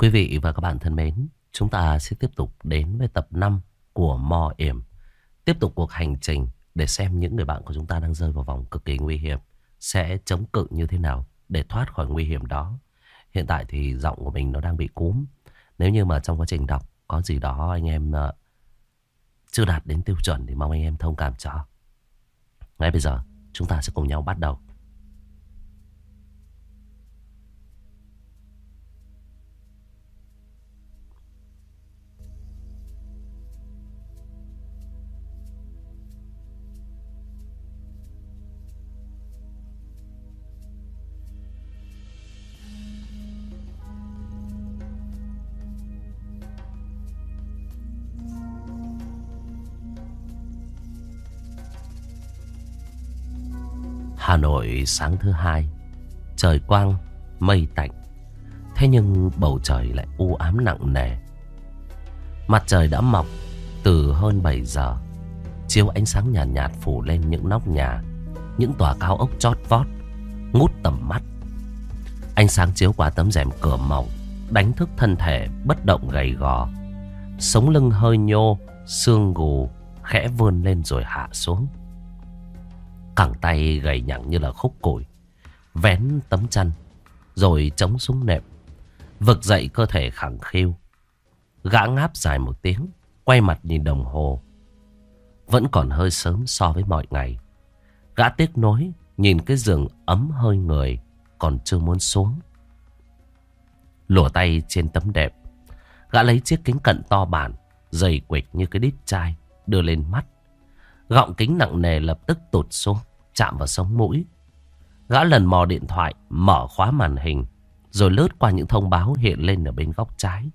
Quý vị và các bạn thân mến, chúng ta sẽ tiếp tục đến với tập 5 của Mò Yểm. Tiếp tục cuộc hành trình để xem những người bạn của chúng ta đang rơi vào vòng cực kỳ nguy hiểm sẽ chống cự như thế nào để thoát khỏi nguy hiểm đó. Hiện tại thì giọng của mình nó đang bị cúm. Nếu như mà trong quá trình đọc có gì đó anh em ờ, chưa đạt đến tiêu chuẩn thì mong anh em thông cảm cho. Ngay bây giờ chúng ta sẽ cùng nhau bắt đầu. Hà Nội sáng thứ hai. Trời quang, mây tạnh. Thế nhưng bầu trời lại u ám nặng nề. Mặt trời đã mọc từ hơn 7 giờ. Chiếu ánh sáng nhàn nhạt, nhạt phủ lên những nóc nhà Những tòa cao ốc chót vót Ngút tầm mắt. Ánh sáng chiếu qua tấm rèm cửa mỏng Đánh thức thân thể bất động gầy gò. Sống lưng hơi nhô Xương gù Khẽ vươn lên rồi hạ xuống. Cẳng tay gầy nhẳng như là khúc củi, Vén tấm chăn, Rồi chống xuống nệm, Vực dậy cơ thể khẳng khiu, Gã ngáp dài một tiếng, Quay mặt nhìn đồng hồ. Vẫn còn hơi sớm so với mọi ngày. Gã tiếc nối, Nhìn cái giường ấm hơi người Còn chưa muốn xuống. Lùa tay trên tấm đẹp Gã lấy chiếc kính cận to bản, Dày quịch như cái đít chai, Đưa lên mắt. Gọng kính nặng nề lập tức tụt xuống chạm vào sống mũi. Gã lần mò điện thoại, mở khóa màn hình, rồi lướt qua những thông báo hiện lên ở bên góc trái.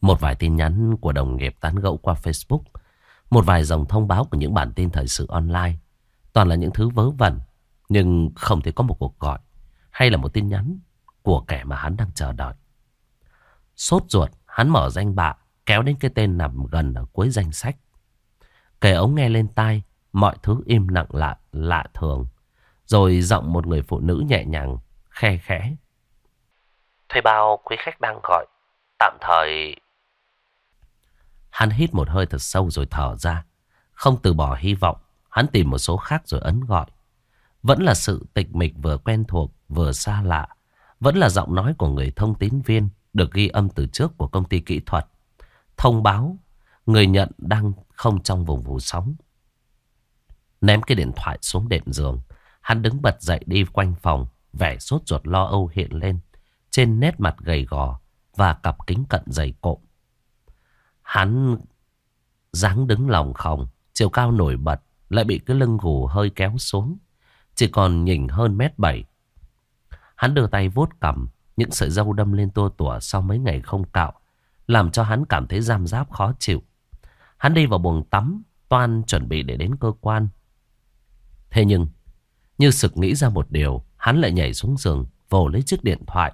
Một vài tin nhắn của đồng nghiệp tán gẫu qua Facebook, một vài dòng thông báo của những bản tin thời sự online. Toàn là những thứ vớ vẩn, nhưng không thể có một cuộc gọi hay là một tin nhắn của kẻ mà hắn đang chờ đợi. Sốt ruột, hắn mở danh bạ, kéo đến cái tên nằm gần ở cuối danh sách. Kẻ ống nghe lên tai, Mọi thứ im lặng lạ, lạ thường. Rồi giọng một người phụ nữ nhẹ nhàng, khe khẽ. Thuê bao quý khách đang gọi. Tạm thời... Hắn hít một hơi thật sâu rồi thở ra. Không từ bỏ hy vọng. Hắn tìm một số khác rồi ấn gọi. Vẫn là sự tịch mịch vừa quen thuộc vừa xa lạ. Vẫn là giọng nói của người thông tín viên được ghi âm từ trước của công ty kỹ thuật. Thông báo người nhận đang không trong vùng vụ sóng. Ném cái điện thoại xuống đệm giường. Hắn đứng bật dậy đi quanh phòng. Vẻ sốt ruột lo âu hiện lên. Trên nét mặt gầy gò. Và cặp kính cận dày cộm. Hắn dáng đứng lòng khòng. Chiều cao nổi bật. Lại bị cái lưng gù hơi kéo xuống. Chỉ còn nhỉnh hơn mét bảy. Hắn đưa tay vuốt cầm. Những sợi dâu đâm lên tua tủa sau mấy ngày không cạo. Làm cho hắn cảm thấy giam giáp khó chịu. Hắn đi vào buồng tắm. Toan chuẩn bị để đến cơ quan. Thế nhưng, như sực nghĩ ra một điều, hắn lại nhảy xuống giường, vồ lấy chiếc điện thoại,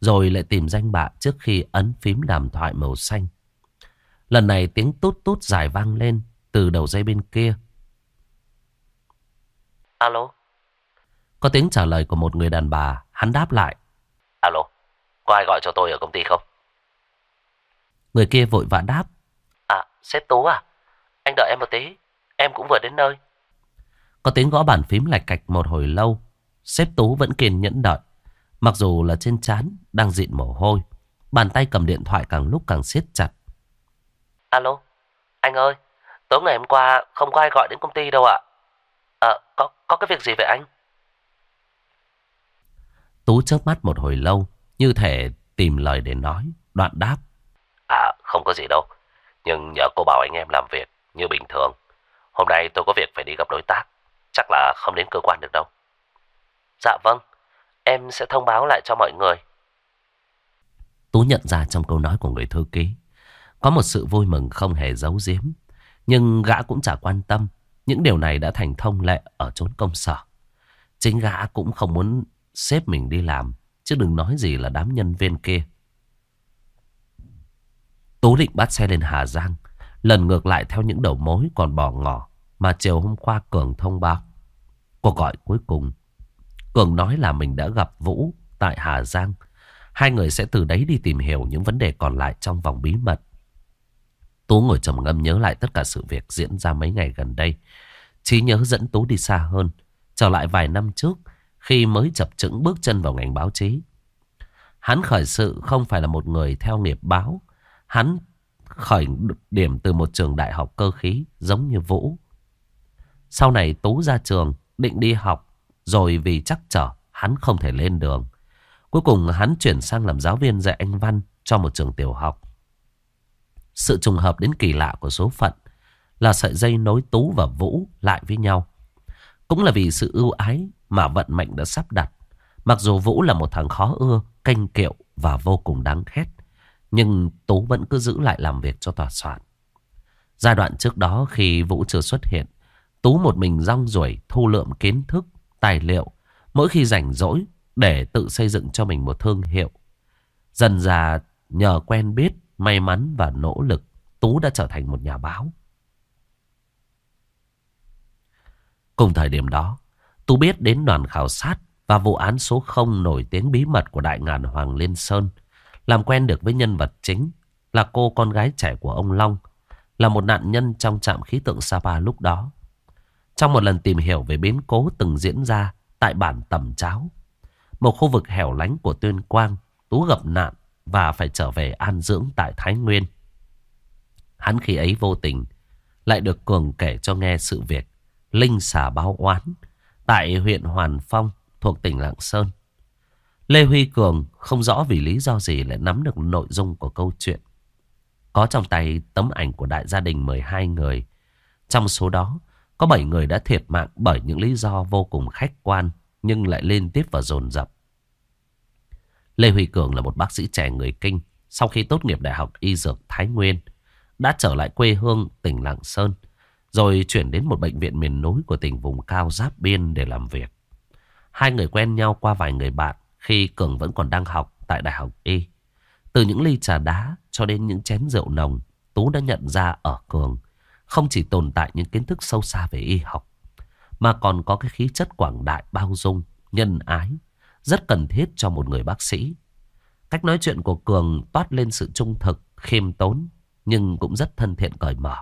rồi lại tìm danh bạ trước khi ấn phím đàm thoại màu xanh. Lần này tiếng tút tút dài vang lên từ đầu dây bên kia. Alo? Có tiếng trả lời của một người đàn bà, hắn đáp lại. Alo, có ai gọi cho tôi ở công ty không? Người kia vội vã đáp. À, sếp Tú à? Anh đợi em một tí, em cũng vừa đến nơi. Có tiếng gõ bàn phím lạch cạch một hồi lâu. Sếp Tú vẫn kiên nhẫn đợi. Mặc dù là trên chán đang dịn mồ hôi. Bàn tay cầm điện thoại càng lúc càng siết chặt. Alo, anh ơi, tối ngày hôm qua không có ai gọi đến công ty đâu ạ. À? có, có cái việc gì vậy anh? Tú chớp mắt một hồi lâu, như thể tìm lời để nói, đoạn đáp. À, không có gì đâu, nhưng nhờ cô bảo anh em làm việc như bình thường. Hôm nay tôi có việc phải đi gặp đối tác. Chắc là không đến cơ quan được đâu. Dạ vâng, em sẽ thông báo lại cho mọi người. Tú nhận ra trong câu nói của người thư ký có một sự vui mừng không hề giấu giếm. Nhưng gã cũng chả quan tâm. Những điều này đã thành thông lệ ở chốn công sở. Chính gã cũng không muốn xếp mình đi làm. Chứ đừng nói gì là đám nhân viên kia. Tú định bắt xe lên Hà Giang. Lần ngược lại theo những đầu mối còn bỏ ngỏ mà chiều hôm qua Cường thông báo. Cuộc gọi cuối cùng, Cường nói là mình đã gặp Vũ tại Hà Giang. Hai người sẽ từ đấy đi tìm hiểu những vấn đề còn lại trong vòng bí mật. Tú ngồi trầm ngâm nhớ lại tất cả sự việc diễn ra mấy ngày gần đây. Trí nhớ dẫn Tú đi xa hơn. Trở lại vài năm trước khi mới chập chững bước chân vào ngành báo chí. Hắn khởi sự không phải là một người theo nghiệp báo. Hắn khởi điểm từ một trường đại học cơ khí giống như Vũ. Sau này Tú ra trường định đi học rồi vì chắc trở hắn không thể lên đường. Cuối cùng hắn chuyển sang làm giáo viên dạy anh văn cho một trường tiểu học. Sự trùng hợp đến kỳ lạ của số phận là sợi dây nối Tú và Vũ lại với nhau. Cũng là vì sự ưu ái mà vận mệnh đã sắp đặt. Mặc dù Vũ là một thằng khó ưa, canh kiệu và vô cùng đáng ghét. Nhưng Tú vẫn cứ giữ lại làm việc cho tòa soạn. Giai đoạn trước đó khi Vũ chưa xuất hiện, Tú một mình rong ruổi thu lượm kiến thức, tài liệu. Mỗi khi rảnh rỗi để tự xây dựng cho mình một thương hiệu. Dần dà nhờ quen biết, may mắn và nỗ lực, Tú đã trở thành một nhà báo. Cùng thời điểm đó, Tú biết đến đoàn khảo sát và vụ án số 0 nổi tiếng bí mật của đại ngàn Hoàng Liên Sơn. Làm quen được với nhân vật chính là cô con gái trẻ của ông Long, là một nạn nhân trong trạm khí tượng Sapa lúc đó. Trong một lần tìm hiểu về biến cố từng diễn ra tại bản Tầm Cháo, một khu vực hẻo lánh của Tuyên Quang, Tú gặp nạn và phải trở về an dưỡng tại Thái Nguyên. Hắn khi ấy vô tình lại được Cường kể cho nghe sự việc Linh xà báo oán tại huyện Hoàn Phong thuộc tỉnh Lạng Sơn. Lê Huy Cường không rõ vì lý do gì lại nắm được nội dung của câu chuyện. Có trong tay tấm ảnh của đại gia đình 12 người. Trong số đó, có 7 người đã thiệt mạng bởi những lý do vô cùng khách quan nhưng lại liên tiếp và dồn dập. Lê Huy Cường là một bác sĩ trẻ người Kinh. Sau khi tốt nghiệp Đại học Y Dược Thái Nguyên, đã trở lại quê hương tỉnh Lạng Sơn, rồi chuyển đến một bệnh viện miền núi của tỉnh vùng cao giáp biên để làm việc. Hai người quen nhau qua vài người bạn khi Cường vẫn còn đang học tại Đại học Y. Từ những ly trà đá cho đến những chén rượu nồng, Tú đã nhận ra ở Cường không chỉ tồn tại những kiến thức sâu xa về y học, mà còn có cái khí chất quảng đại bao dung, nhân ái, rất cần thiết cho một người bác sĩ. Cách nói chuyện của Cường toát lên sự trung thực, khiêm tốn, nhưng cũng rất thân thiện cởi mở.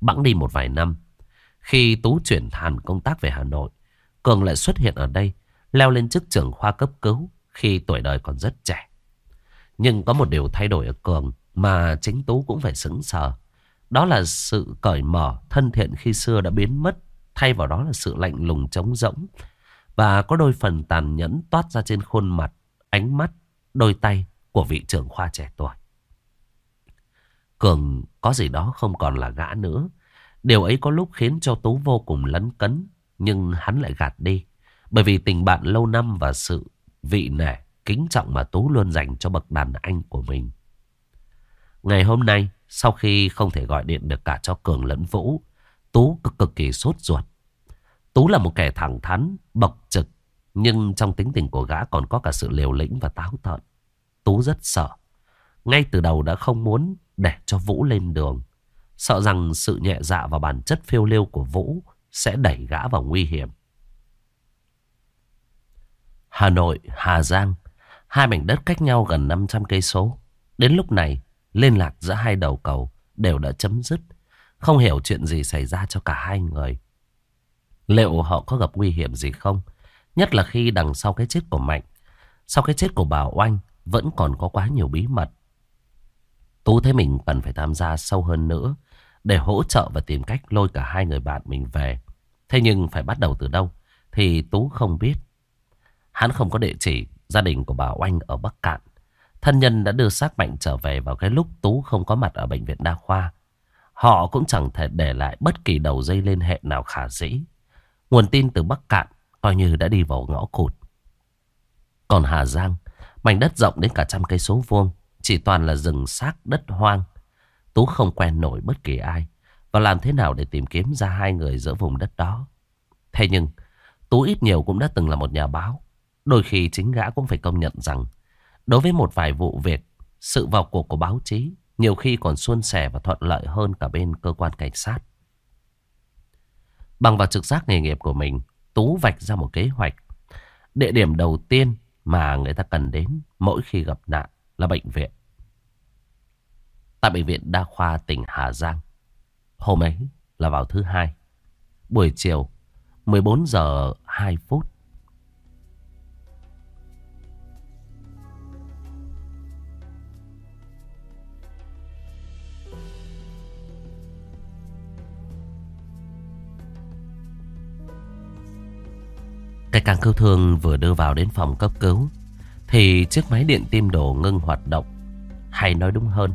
Bẵng đi một vài năm, khi Tú chuyển hẳn công tác về Hà Nội, Cường lại xuất hiện ở đây, leo lên chức trưởng khoa cấp cứu khi tuổi đời còn rất trẻ. Nhưng có một điều thay đổi ở Cường mà chính Tú cũng phải sững sờ. Đó là sự cởi mở, thân thiện khi xưa đã biến mất, thay vào đó là sự lạnh lùng trống rỗng. Và có đôi phần tàn nhẫn toát ra trên khuôn mặt, ánh mắt, đôi tay của vị trưởng khoa trẻ tuổi. Cường có gì đó không còn là gã nữa. Điều ấy có lúc khiến cho Tú vô cùng lấn cấn, nhưng hắn lại gạt đi. Bởi vì tình bạn lâu năm và sự vị nể, kính trọng mà Tú luôn dành cho bậc đàn anh của mình. Ngày hôm nay, sau khi không thể gọi điện được cả cho Cường lẫn Vũ, Tú cực cực kỳ sốt ruột. Tú là một kẻ thẳng thắn, bộc trực, nhưng trong tính tình của gã còn có cả sự liều lĩnh và táo tợn. Tú rất sợ. Ngay từ đầu đã không muốn để cho Vũ lên đường. Sợ rằng sự nhẹ dạ và bản chất phiêu lưu của Vũ sẽ đẩy gã vào nguy hiểm. Hà Nội, Hà Giang, hai mảnh đất cách nhau gần 500 cây số. Đến lúc này, liên lạc giữa hai đầu cầu đều đã chấm dứt. Không hiểu chuyện gì xảy ra cho cả hai người. Liệu họ có gặp nguy hiểm gì không? Nhất là khi đằng sau cái chết của Mạnh, sau cái chết của bà Oanh vẫn còn có quá nhiều bí mật. Tú thấy mình cần phải tham gia sâu hơn nữa để hỗ trợ và tìm cách lôi cả hai người bạn mình về. Thế nhưng phải bắt đầu từ đâu thì Tú không biết. Hắn không có địa chỉ gia đình của bà Oanh ở Bắc Cạn. Thân nhân đã đưa xác Mạnh trở về vào cái lúc Tú không có mặt ở bệnh viện đa khoa. Họ cũng chẳng thể để lại bất kỳ đầu dây liên hệ nào khả dĩ. Nguồn tin từ Bắc Cạn coi như đã đi vào ngõ cụt. Còn Hà Giang, mảnh đất rộng đến cả trăm cây số vuông, chỉ toàn là rừng xác đất hoang. Tú không quen nổi bất kỳ ai và làm thế nào để tìm kiếm ra hai người giữa vùng đất đó. Thế nhưng, Tú ít nhiều cũng đã từng là một nhà báo. Đôi khi chính gã cũng phải công nhận rằng đối với một vài vụ việc, sự vào cuộc của báo chí nhiều khi còn suôn sẻ và thuận lợi hơn cả bên cơ quan cảnh sát. Bằng vào trực giác nghề nghiệp của mình, Tú vạch ra một kế hoạch. Địa điểm đầu tiên mà người ta cần đến mỗi khi gặp nạn là bệnh viện. Tại bệnh viện đa khoa tỉnh Hà Giang, hôm ấy là vào thứ hai, buổi chiều 14 giờ 2 phút. Cái càng cứu thương vừa đưa vào đến phòng cấp cứu, Thì chiếc máy điện tim đồ ngưng hoạt động. Hay nói đúng hơn,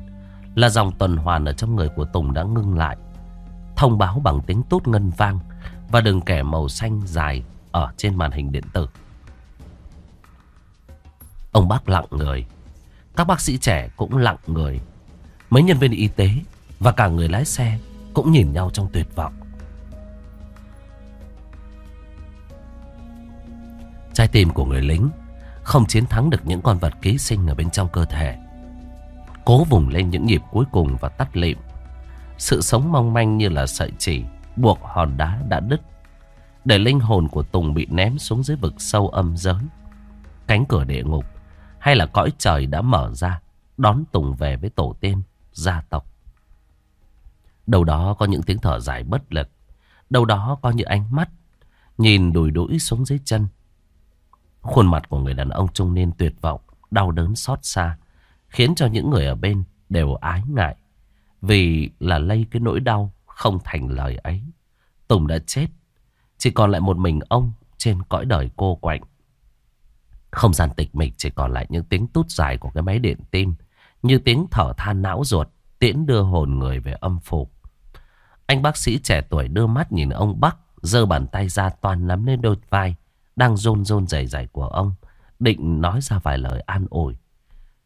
Là dòng tuần hoàn ở trong người của Tùng đã ngưng lại. Thông báo bằng tiếng tốt ngân vang Và đường kẻ màu xanh dài Ở trên màn hình điện tử. Ông bác lặng người. Các bác sĩ trẻ cũng lặng người. Mấy nhân viên y tế Và cả người lái xe Cũng nhìn nhau trong tuyệt vọng. Trái tim của người lính không chiến thắng được những con vật ký sinh ở bên trong cơ thể. Cố vùng lên những nhịp cuối cùng và tắt lịm. Sự sống mong manh như là sợi chỉ buộc hòn đá đã đứt. Để linh hồn của Tùng bị ném xuống dưới vực sâu âm giới. Cánh cửa địa ngục hay là cõi trời đã mở ra đón Tùng về với tổ tiên, gia tộc. đầu đó có những tiếng thở dài bất lực. Đâu đó có những ánh mắt nhìn đùi đũi xuống dưới chân. Khuôn mặt của người đàn ông trung niên tuyệt vọng, đau đớn xót xa, khiến cho những người ở bên đều ái ngại. Vì là lây cái nỗi đau không thành lời ấy. Tùng đã chết, chỉ còn lại một mình ông trên cõi đời cô quạnh. Không gian tịch mịch chỉ còn lại những tiếng tút dài của cái máy điện tim, như tiếng thở than não ruột, tiễn đưa hồn người về âm phủ. Anh bác sĩ trẻ tuổi đưa mắt nhìn ông Bắc, giơ bàn tay ra toàn nắm lên đôi vai, đang rôn rôn dày dày của ông, định nói ra vài lời an ủi.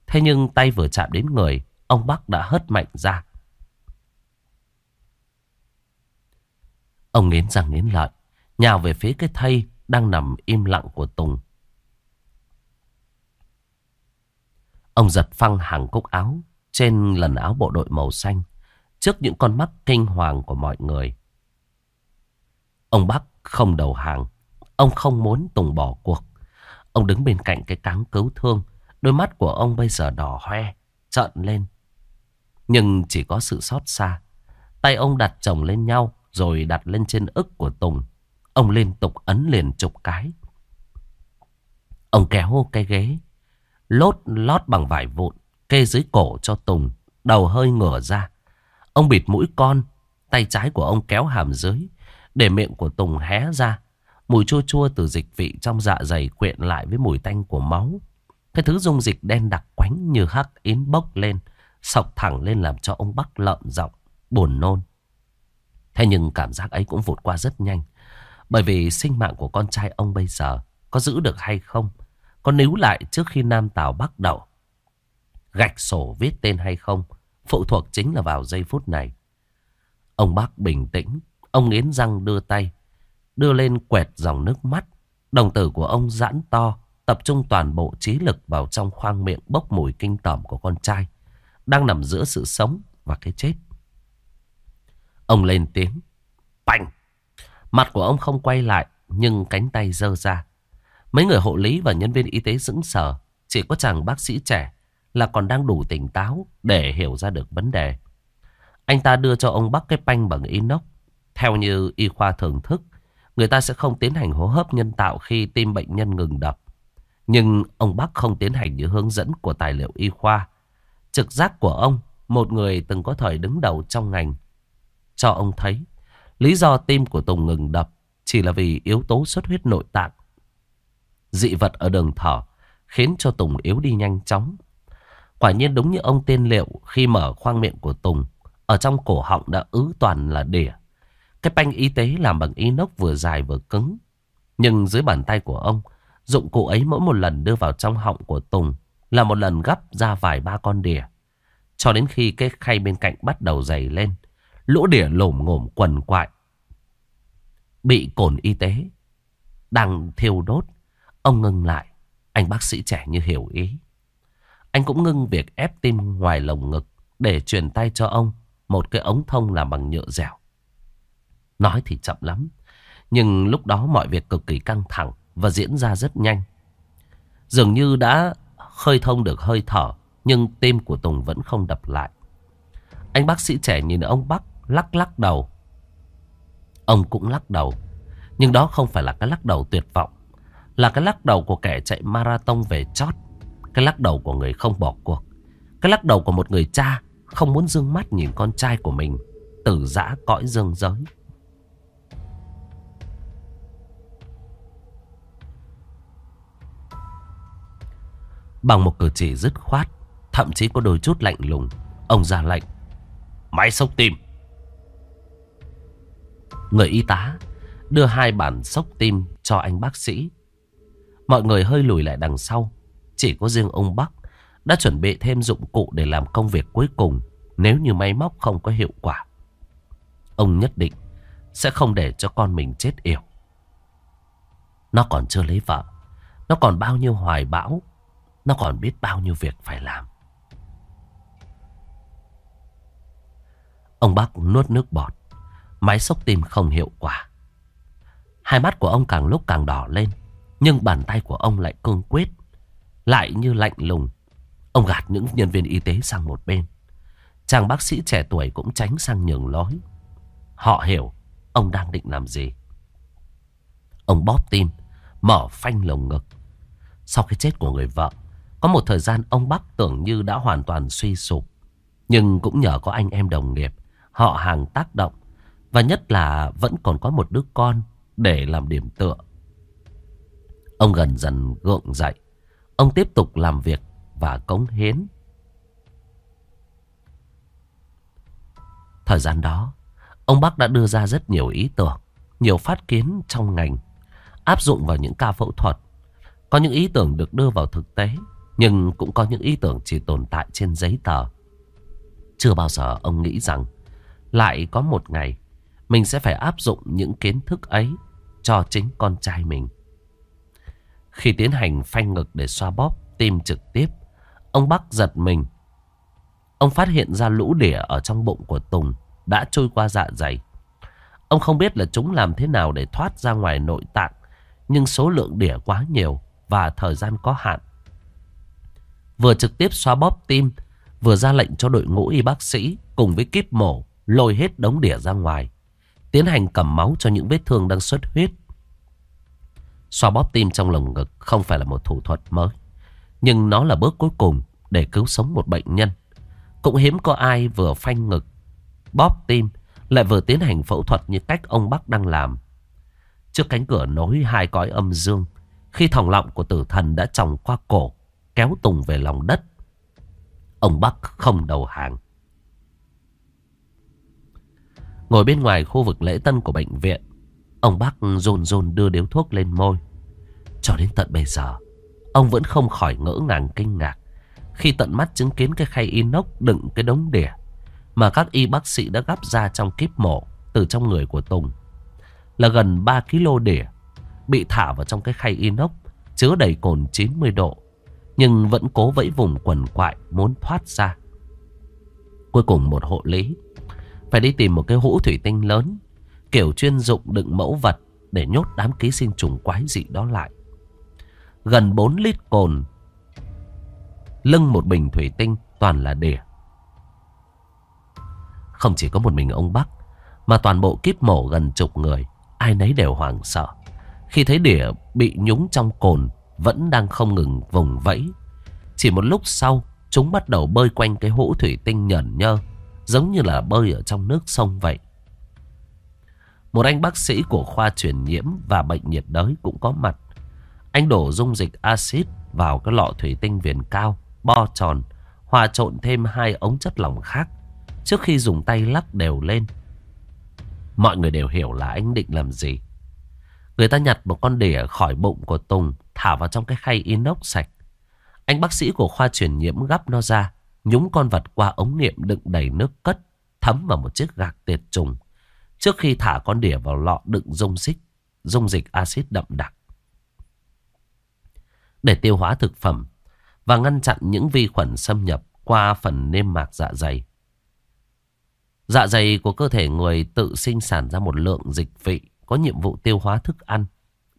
Thế nhưng tay vừa chạm đến người, ông Bắc đã hất mạnh ra. Ông nghiến răng nghiến lợi, nhào về phía cái thây đang nằm im lặng của Tùng. Ông giật phăng hàng cúc áo trên lần áo bộ đội màu xanh trước những con mắt kinh hoàng của mọi người. Ông Bắc không đầu hàng. Ông không muốn Tùng bỏ cuộc. Ông đứng bên cạnh cái cáng cứu thương. Đôi mắt của ông bây giờ đỏ hoe, trợn lên. Nhưng chỉ có sự xót xa. Tay ông đặt chồng lên nhau rồi đặt lên trên ức của Tùng. Ông liên tục ấn liền chục cái. Ông kéo cái ghế, lốt lót bằng vải vụn, kê dưới cổ cho Tùng, đầu hơi ngửa ra. Ông bịt mũi con, tay trái của ông kéo hàm dưới, để miệng của Tùng hé ra. Mùi chua chua từ dịch vị trong dạ dày quyện lại với mùi tanh của máu. Cái thứ dung dịch đen đặc quánh như hắc yến bốc lên, sọc thẳng lên làm cho ông Bắc lợn giọng, buồn nôn. Thế nhưng cảm giác ấy cũng vụt qua rất nhanh. Bởi vì sinh mạng của con trai ông bây giờ có giữ được hay không? Có níu lại trước khi Nam Tào bắt đầu? Gạch sổ viết tên hay không? Phụ thuộc chính là vào giây phút này. Ông Bắc bình tĩnh. Ông nghiến răng đưa tay đưa lên quẹt dòng nước mắt. Đồng tử của ông giãn to, tập trung toàn bộ trí lực vào trong khoang miệng bốc mùi kinh tởm của con trai, đang nằm giữa sự sống và cái chết. Ông lên tiếng, bành. Mặt của ông không quay lại, nhưng cánh tay giơ ra. Mấy người hộ lý và nhân viên y tế dững sờ, chỉ có chàng bác sĩ trẻ là còn đang đủ tỉnh táo để hiểu ra được vấn đề. Anh ta đưa cho ông Bắc cái panh bằng inox. Theo như y khoa thường thức, Người ta sẽ không tiến hành hô hấp nhân tạo khi tim bệnh nhân ngừng đập. Nhưng ông bác không tiến hành như hướng dẫn của tài liệu y khoa. Trực giác của ông, một người từng có thời đứng đầu trong ngành, cho ông thấy lý do tim của Tùng ngừng đập chỉ là vì yếu tố xuất huyết nội tạng. Dị vật ở đường thở khiến cho Tùng yếu đi nhanh chóng. Quả nhiên đúng như ông tiên liệu khi mở khoang miệng của Tùng, ở trong cổ họng đã ứ toàn là đỉa. Cái banh y tế làm bằng inox vừa dài vừa cứng. Nhưng dưới bàn tay của ông, dụng cụ ấy mỗi một lần đưa vào trong họng của Tùng là một lần gấp ra vài ba con đỉa. Cho đến khi cái khay bên cạnh bắt đầu dày lên, lũ đỉa lổm ngổm quần quại. Bị cồn y tế, đang thiêu đốt, ông ngưng lại. Anh bác sĩ trẻ như hiểu ý. Anh cũng ngưng việc ép tim ngoài lồng ngực để truyền tay cho ông một cái ống thông làm bằng nhựa dẻo. Nói thì chậm lắm. Nhưng lúc đó mọi việc cực kỳ căng thẳng và diễn ra rất nhanh. Dường như đã khơi thông được hơi thở, nhưng tim của Tùng vẫn không đập lại. Anh bác sĩ trẻ nhìn ông Bắc lắc lắc đầu. Ông cũng lắc đầu. Nhưng đó không phải là cái lắc đầu tuyệt vọng. Là cái lắc đầu của kẻ chạy marathon về chót. Cái lắc đầu của người không bỏ cuộc. Cái lắc đầu của một người cha không muốn dương mắt nhìn con trai của mình tử dã cõi dương giới. Bằng một cử chỉ dứt khoát, thậm chí có đôi chút lạnh lùng, ông ra lệnh. Máy sốc tim. Người y tá đưa hai bản sốc tim cho anh bác sĩ. Mọi người hơi lùi lại đằng sau. Chỉ có riêng ông Bắc đã chuẩn bị thêm dụng cụ để làm công việc cuối cùng nếu như máy móc không có hiệu quả. Ông nhất định sẽ không để cho con mình chết yểu. Nó còn chưa lấy vợ. Nó còn bao nhiêu hoài bão. Nó còn biết bao nhiêu việc phải làm. Ông bác nuốt nước bọt. Máy sốc tim không hiệu quả. Hai mắt của ông càng lúc càng đỏ lên. Nhưng bàn tay của ông lại cương quyết. Lại như lạnh lùng. Ông gạt những nhân viên y tế sang một bên. Chàng bác sĩ trẻ tuổi cũng tránh sang nhường lối. Họ hiểu ông đang định làm gì. Ông bóp tim, mở phanh lồng ngực. Sau cái chết của người vợ, có một thời gian ông Bắc tưởng như đã hoàn toàn suy sụp. Nhưng cũng nhờ có anh em đồng nghiệp, họ hàng tác động. Và nhất là vẫn còn có một đứa con để làm điểm tựa. Ông gần dần gượng dậy. Ông tiếp tục làm việc và cống hiến. Thời gian đó, ông Bắc đã đưa ra rất nhiều ý tưởng, nhiều phát kiến trong ngành, áp dụng vào những ca phẫu thuật. Có những ý tưởng được đưa vào thực tế, nhưng cũng có những ý tưởng chỉ tồn tại trên giấy tờ. Chưa bao giờ ông nghĩ rằng lại có một ngày mình sẽ phải áp dụng những kiến thức ấy cho chính con trai mình. Khi tiến hành phanh ngực để xoa bóp tim trực tiếp, ông Bắc giật mình. Ông phát hiện ra lũ đỉa ở trong bụng của Tùng đã trôi qua dạ dày. Ông không biết là chúng làm thế nào để thoát ra ngoài nội tạng, nhưng số lượng đỉa quá nhiều và thời gian có hạn. Vừa trực tiếp xóa bóp tim, vừa ra lệnh cho đội ngũ y bác sĩ cùng với kíp mổ lôi hết đống đỉa ra ngoài, tiến hành cầm máu cho những vết thương đang xuất huyết. Xóa bóp tim trong lồng ngực không phải là một thủ thuật mới, nhưng nó là bước cuối cùng để cứu sống một bệnh nhân. Cũng hiếm có ai vừa phanh ngực, bóp tim, lại vừa tiến hành phẫu thuật như cách ông Bắc đang làm. Trước cánh cửa nối hai cõi âm dương, khi thòng lọng của tử thần đã tròng qua cổ, kéo Tùng về lòng đất. Ông Bắc không đầu hàng. Ngồi bên ngoài khu vực lễ tân của bệnh viện, ông Bắc rôn rôn đưa điếu thuốc lên môi. Cho đến tận bây giờ, ông vẫn không khỏi ngỡ ngàng kinh ngạc khi tận mắt chứng kiến cái khay inox đựng cái đống đỉa mà các y bác sĩ đã gắp ra trong kíp mổ từ trong người của Tùng. Là gần 3 kg đỉa bị thả vào trong cái khay inox chứa đầy cồn 90 độ nhưng vẫn cố vẫy vùng quần quại muốn thoát ra. Cuối cùng một hộ lý, phải đi tìm một cái hũ thủy tinh lớn, kiểu chuyên dụng đựng mẫu vật để nhốt đám ký sinh trùng quái dị đó lại. Gần 4 lít cồn, lưng một bình thủy tinh toàn là đỉa. Không chỉ có một mình ông Bắc, mà toàn bộ kiếp mổ gần chục người, ai nấy đều hoảng sợ. Khi thấy đỉa bị nhúng trong cồn vẫn đang không ngừng vùng vẫy. Chỉ một lúc sau, chúng bắt đầu bơi quanh cái hũ thủy tinh nhờn nhơ, giống như là bơi ở trong nước sông vậy. Một anh bác sĩ của khoa truyền nhiễm và bệnh nhiệt đới cũng có mặt. Anh đổ dung dịch axit vào cái lọ thủy tinh viền cao, bo tròn, hòa trộn thêm hai ống chất lỏng khác trước khi dùng tay lắc đều lên. Mọi người đều hiểu là anh định làm gì. Người ta nhặt một con đỉa khỏi bụng của Tùng thả vào trong cái khay inox sạch. Anh bác sĩ của khoa truyền nhiễm gắp nó ra, nhúng con vật qua ống nghiệm đựng đầy nước cất, thấm vào một chiếc gạc tiệt trùng. Trước khi thả con đỉa vào lọ đựng dung xích, dung dịch axit đậm đặc. Để tiêu hóa thực phẩm và ngăn chặn những vi khuẩn xâm nhập qua phần niêm mạc dạ dày. Dạ dày của cơ thể người tự sinh sản ra một lượng dịch vị có nhiệm vụ tiêu hóa thức ăn.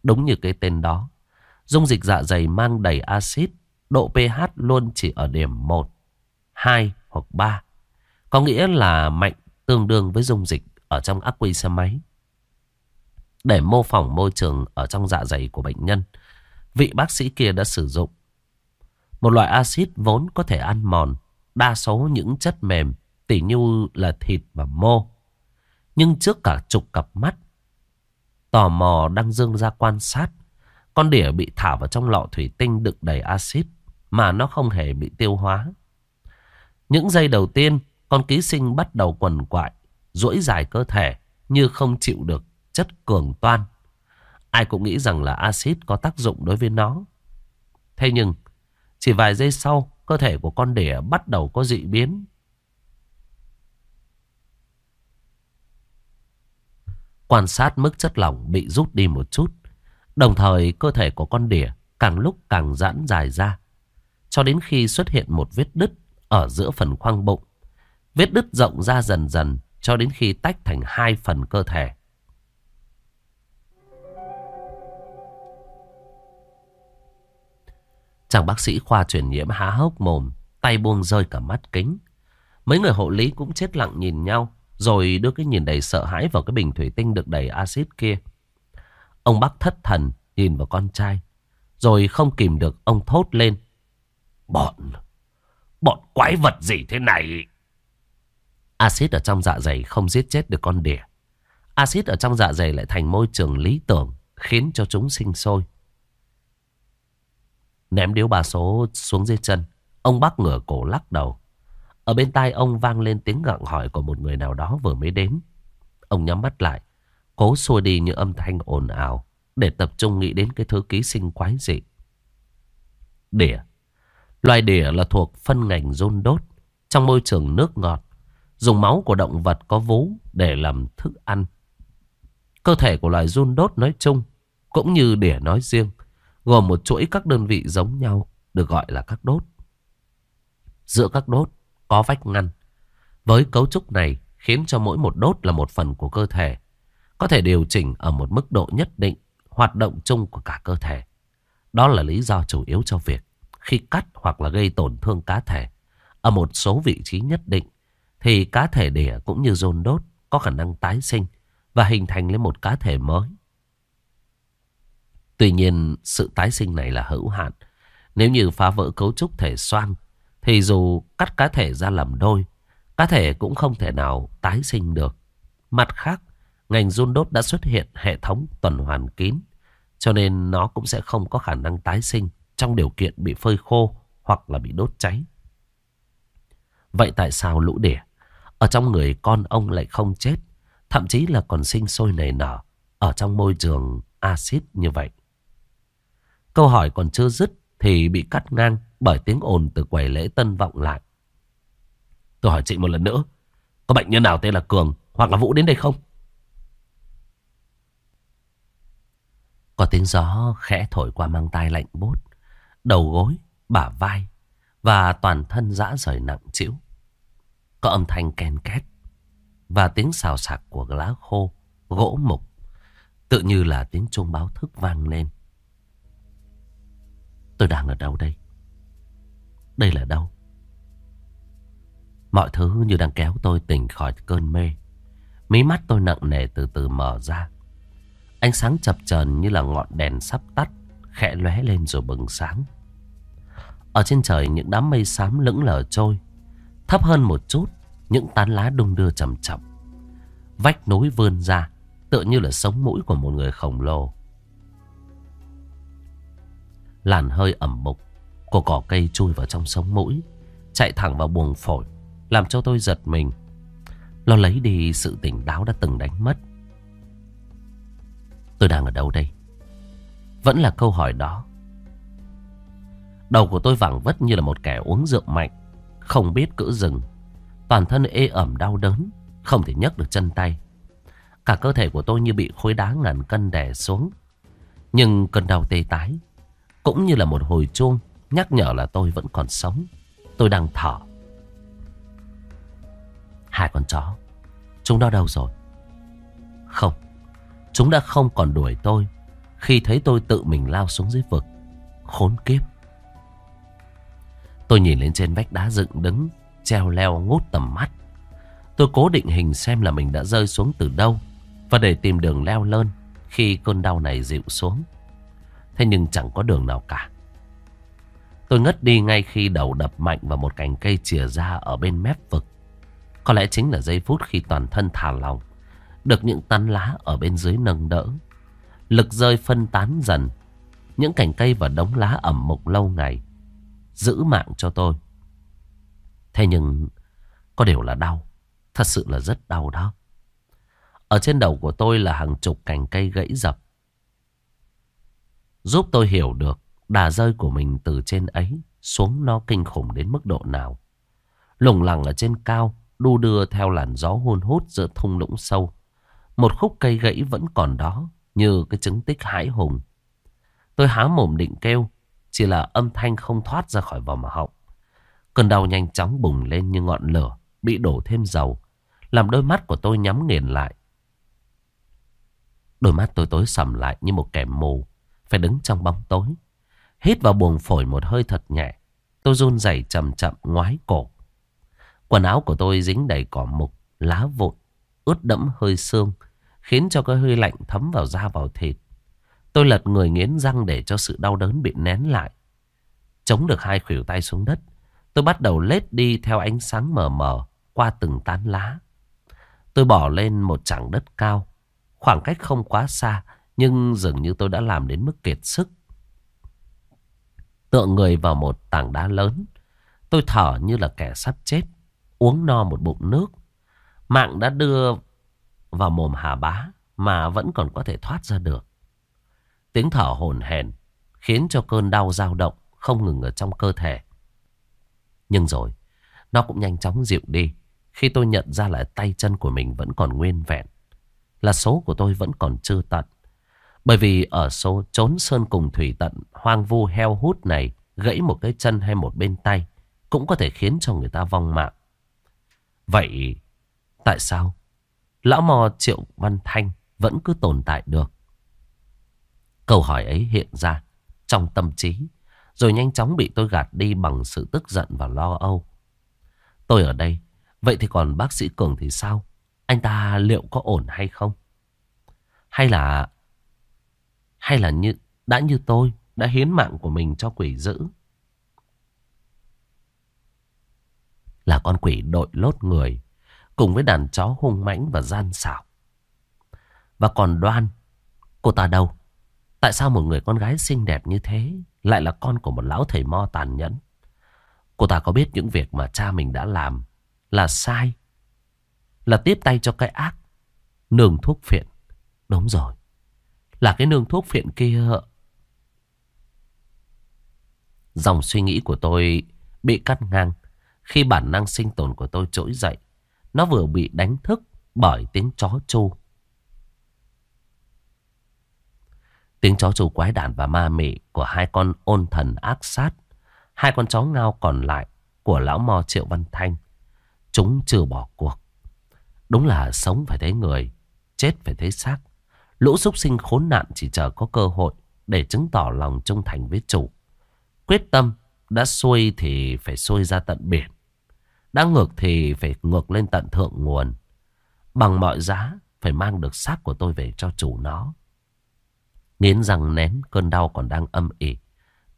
Đúng như cái tên đó. Dung dịch dạ dày mang đầy axit, độ pH luôn chỉ ở điểm 1, 2 hoặc 3. Có nghĩa là mạnh tương đương với dung dịch ở trong ắc quy xe máy. Để mô phỏng môi trường ở trong dạ dày của bệnh nhân, vị bác sĩ kia đã sử dụng một loại axit vốn có thể ăn mòn đa số những chất mềm tỉ như là thịt và mô. Nhưng trước cả chục cặp mắt, tò mò đang dâng ra quan sát, con đỉa bị thả vào trong lọ thủy tinh đựng đầy axit mà nó không hề bị tiêu hóa. Những giây đầu tiên, con ký sinh bắt đầu quần quại, duỗi dài cơ thể như không chịu được chất cường toan. Ai cũng nghĩ rằng là axit có tác dụng đối với nó. Thế nhưng, chỉ vài giây sau, cơ thể của con đỉa bắt đầu có dị biến. Quan sát mức chất lỏng bị rút đi một chút. Đồng thời cơ thể của con đỉa càng lúc càng giãn dài ra. Cho đến khi xuất hiện một vết đứt ở giữa phần khoang bụng. Vết đứt rộng ra dần dần cho đến khi tách thành hai phần cơ thể. Chàng bác sĩ khoa truyền nhiễm há hốc mồm, tay buông rơi cả mắt kính. Mấy người hộ lý cũng chết lặng nhìn nhau, rồi đưa cái nhìn đầy sợ hãi vào cái bình thủy tinh được đầy axit kia. Ông bác thất thần nhìn vào con trai, rồi không kìm được ông thốt lên. Bọn, bọn quái vật gì thế này? Axit ở trong dạ dày không giết chết được con đỉa. Axit ở trong dạ dày lại thành môi trường lý tưởng, khiến cho chúng sinh sôi. Ném điếu bà số xuống dưới chân. Ông bác ngửa cổ lắc đầu. Ở bên tai ông vang lên tiếng gặng hỏi của một người nào đó vừa mới đến. Ông nhắm mắt lại. Cố xua đi những âm thanh ồn ào. Để tập trung nghĩ đến cái thứ ký sinh quái dị. Đỉa. Loài đỉa là thuộc phân ngành rôn đốt. Trong môi trường nước ngọt. Dùng máu của động vật có vú để làm thức ăn. Cơ thể của loài run đốt nói chung. Cũng như đỉa nói riêng, gồm một chuỗi các đơn vị giống nhau được gọi là các đốt. Giữa các đốt có vách ngăn. Với cấu trúc này khiến cho mỗi một đốt là một phần của cơ thể. Có thể điều chỉnh ở một mức độ nhất định hoạt động chung của cả cơ thể. Đó là lý do chủ yếu cho việc khi cắt hoặc là gây tổn thương cá thể, ở một số vị trí nhất định, thì cá thể đỉa cũng như rôn đốt có khả năng tái sinh và hình thành lên một cá thể mới. Tuy nhiên, sự tái sinh này là hữu hạn. Nếu như phá vỡ cấu trúc thể xoang, thì dù cắt cá thể ra làm đôi, cá thể cũng không thể nào tái sinh được. Mặt khác ngành run đốt đã xuất hiện hệ thống tuần hoàn kín, cho nên nó cũng sẽ không có khả năng tái sinh trong điều kiện bị phơi khô hoặc là bị đốt cháy. Vậy tại sao lũ đỉa ở trong người con ông lại không chết, thậm chí là còn sinh sôi nảy nở ở trong môi trường axit như vậy? Câu hỏi còn chưa dứt thì bị cắt ngang bởi tiếng ồn từ quầy lễ tân vọng lại. Tôi hỏi chị một lần nữa. Có bệnh nhân nào tên là Cường hoặc là Vũ đến đây không? Có tiếng gió khẽ thổi qua mang tai lạnh bốt. Đầu gối, bả vai và toàn thân dã rời nặng chịu. Có âm thanh ken két và tiếng xào sạc của lá khô, gỗ mục. Tự như là tiếng chuông báo thức vang lên. Tôi đang ở đâu đây? Đây là đâu? Mọi thứ như đang kéo tôi tỉnh khỏi cơn mê. Mí mắt tôi nặng nề từ từ mở ra. Ánh sáng chập chờn như là ngọn đèn sắp tắt, khẽ lóe lên rồi bừng sáng. Ở trên trời những đám mây xám lững lờ trôi. Thấp hơn một chút, những tán lá đung đưa chậm chậm. Vách núi vươn ra, tựa như là sống mũi của một người khổng lồ. Làn hơi ẩm mục của cỏ cây chui vào trong sống mũi Chạy thẳng vào buồng phổi Làm cho tôi giật mình lo lấy đi sự tỉnh táo đã từng đánh mất Tôi đang ở đâu đây Vẫn là câu hỏi đó Đầu của tôi vẳng vất như là một kẻ uống rượu mạnh, Không biết cỡ rừng Toàn thân ê ẩm đau đớn, Không thể nhấc được chân tay Cả cơ thể của tôi như bị khối đá ngàn cân đè xuống Nhưng cơn đau tê tái, cũng như là một hồi chuông nhắc nhở là tôi vẫn còn sống. Tôi đang thở. Hai con chó. Chúng nó đâu rồi? Không. Chúng đã không còn đuổi tôi. Khi thấy tôi tự mình lao xuống dưới vực, Khốn kiếp Tôi nhìn lên trên vách đá dựng đứng, Treo leo ngút tầm mắt Tôi cố định hình xem là mình đã rơi xuống từ đâu Và để tìm đường leo lên Khi cơn đau này dịu xuống Thế nhưng chẳng có đường nào cả Tôi ngất đi ngay khi đầu đập mạnh vào một cành cây chìa ra ở bên mép vực. Có lẽ chính là giây phút khi toàn thân thả lòng. Được những tán lá ở bên dưới nâng đỡ. Lực rơi phân tán dần. Những cành cây và đống lá ẩm mục lâu ngày. Giữ mạng cho tôi. Thế nhưng có điều là đau. Thật sự là rất đau đó. Ở trên đầu của tôi là hàng chục cành cây gãy dập. Giúp tôi hiểu được Đà rơi của mình từ trên ấy xuống nó kinh khủng đến mức độ nào. Lủng lẳng ở trên cao, đu đưa theo làn gió hôn hút giữa thung lũng sâu. Một khúc cây gãy vẫn còn đó, như cái chứng tích hãi hùng. Tôi há mồm định kêu, chỉ là âm thanh không thoát ra khỏi vòng họng. Cơn đau nhanh chóng bùng lên như ngọn lửa, bị đổ thêm dầu, làm đôi mắt của tôi nhắm nghiền lại. Đôi mắt tôi tối sầm lại như một kẻ mù, phải đứng trong bóng tối. Hít vào buồng phổi một hơi thật nhẹ. Tôi run rẩy chậm chậm ngoái cổ. Quần áo của tôi dính đầy cỏ mục, lá vụn, ướt đẫm hơi xương, khiến cho cái hơi lạnh thấm vào da vào thịt. Tôi lật người nghiến răng để cho sự đau đớn bị nén lại. Chống được hai khuỷu tay xuống đất, tôi bắt đầu lết đi theo ánh sáng mờ mờ qua từng tán lá. Tôi bỏ lên một chặng đất cao, khoảng cách không quá xa, nhưng dường như tôi đã làm đến mức kiệt sức. Tựa người vào một tảng đá lớn. Tôi thở như là kẻ sắp chết. Uống no một bụng nước. Mạng đã đưa vào mồm hà bá. Mà vẫn còn có thể thoát ra được. Tiếng thở hồn hển Khiến cho cơn đau dao động Không ngừng ở trong cơ thể. Nhưng rồi. Nó cũng nhanh chóng dịu đi. Khi tôi nhận ra là tay chân của mình vẫn còn nguyên vẹn. Là số của tôi vẫn còn chưa tận. Bởi vì ở số trốn sơn cùng thủy tận, hoang vu heo hút này, gãy một cái chân hay một bên tay cũng có thể khiến cho người ta vong mạng. Vậy tại sao lão mò Triệu Văn Thanh vẫn cứ tồn tại được? Câu hỏi ấy hiện ra trong tâm trí rồi nhanh chóng bị tôi gạt đi bằng sự tức giận và lo âu. Tôi ở đây, vậy thì còn bác sĩ Cường thì sao? Anh ta liệu có ổn hay không? Hay là hay là như đã như tôi đã hiến mạng của mình cho quỷ dữ? Là con quỷ đội lốt người cùng với đàn chó hung mãnh và gian xảo. Và còn đoan, cô ta đâu? Tại sao một người con gái xinh đẹp như thế lại là con của một lão thầy mo tàn nhẫn? Cô ta có biết những việc mà cha mình đã làm là sai, là tiếp tay cho cái ác, nương thuốc phiện. Đúng rồi, là cái nương thuốc phiện kia. Dòng suy nghĩ của tôi bị cắt ngang khi bản năng sinh tồn của tôi trỗi dậy. Nó vừa bị đánh thức bởi tiếng chó chu. Tiếng chó chu quái đản và ma mị của hai con ôn thần ác sát. Hai con chó ngao còn lại của lão mò Triệu Văn Thanh. Chúng chưa bỏ cuộc. Đúng là sống phải thấy người, chết phải thấy xác. Lũ súc sinh khốn nạn chỉ chờ có cơ hội để chứng tỏ lòng trung thành với chủ. Quyết tâm đã xuôi thì phải xuôi ra tận biển. Đã ngược thì phải ngược lên tận thượng nguồn. Bằng mọi giá phải mang được xác của tôi về cho chủ nó. Nghiến răng nén cơn đau còn đang âm ỉ.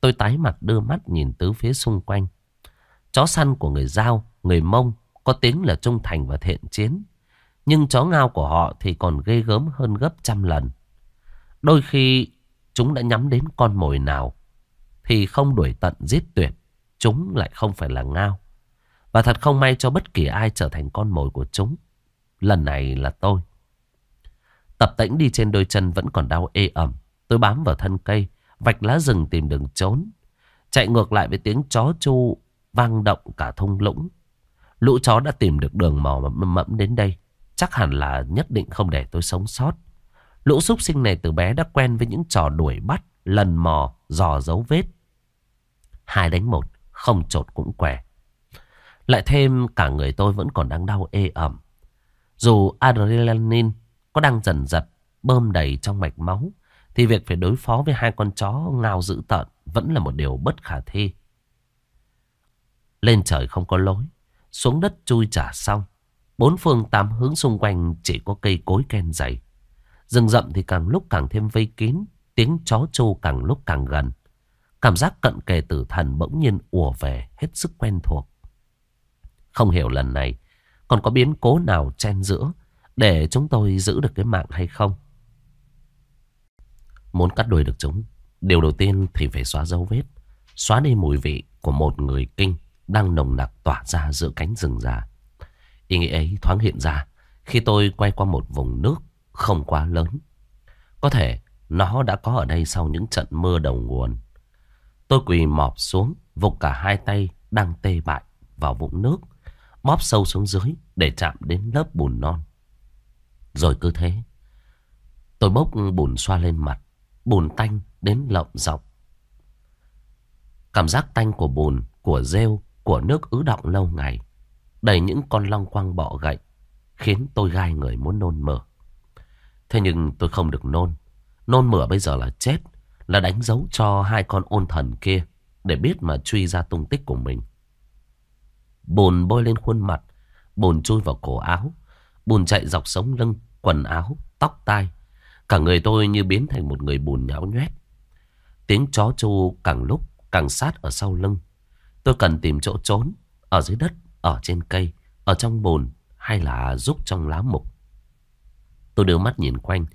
Tôi tái mặt đưa mắt nhìn tứ phía xung quanh. Chó săn của người Giao, người Mông có tiếng là trung thành và thiện chiến. Nhưng chó ngao của họ thì còn ghê gớm hơn gấp trăm lần. Đôi khi chúng đã nhắm đến con mồi nào thì không đuổi tận giết tuyệt. Chúng lại không phải là ngao. Và thật không may cho bất kỳ ai trở thành con mồi của chúng. Lần này là tôi. Tập tĩnh đi trên đôi chân vẫn còn đau ê ẩm. Tôi bám vào thân cây, vạch lá rừng tìm đường trốn. Chạy ngược lại với tiếng chó chu vang động cả thung lũng. Lũ chó đã tìm được đường mò mẫm mẫm đến đây. Chắc hẳn là nhất định không để tôi sống sót. Lũ súc sinh này từ bé đã quen với những trò đuổi bắt, lần mò, dò dấu vết. Hai đánh một, không trột cũng quẻ. Lại thêm cả người tôi vẫn còn đang đau ê ẩm. Dù adrenaline có đang dần dật, bơm đầy trong mạch máu, Thì việc phải đối phó với hai con chó ngao dữ tợn Vẫn là một điều bất khả thi. Lên trời không có lối Xuống đất chui trả xong. Bốn phương tám hướng xung quanh chỉ có cây cối ken dày. Rừng rậm thì càng lúc càng thêm vây kín Tiếng chó chu càng lúc càng gần. Cảm giác cận kề tử thần bỗng nhiên ùa về hết sức quen thuộc. Không hiểu lần này còn có biến cố nào chen giữa để chúng tôi giữ được cái mạng hay không. Muốn cắt đuôi được chúng, điều đầu tiên thì phải xóa dấu vết, xóa đi mùi vị của một người kinh đang nồng nặc tỏa ra giữa cánh rừng già. Ý nghĩ ấy thoáng hiện ra khi tôi quay qua một vùng nước không quá lớn. Có thể nó đã có ở đây sau những trận mưa đầu nguồn. Tôi quỳ mọp xuống, vụt cả hai tay đang tê bại vào vũng nước Bóp sâu xuống dưới để chạm đến lớp bùn non. Rồi cứ thế. Tôi bốc bùn xoa lên mặt. Bùn tanh đến lộng dọc Cảm giác tanh của bùn, của rêu, của nước ứ động lâu ngày. Đầy những con long quang bọ gậy. Khiến tôi gai người muốn nôn mửa. Thế nhưng tôi không được nôn. Nôn mửa bây giờ là chết. Là đánh dấu cho hai con ôn thần kia. Để biết mà truy ra tung tích của mình. Bùn bôi lên khuôn mặt, bùn chui vào cổ áo, bùn chạy dọc sống lưng, quần áo, tóc tai. Cả người tôi như biến thành một người bùn nhão nhoét. Tiếng chó chu càng lúc càng sát ở sau lưng. Tôi cần tìm chỗ trốn, ở dưới đất, ở trên cây, ở trong bùn hay là rúc trong lá mục. Tôi đưa mắt nhìn quanh.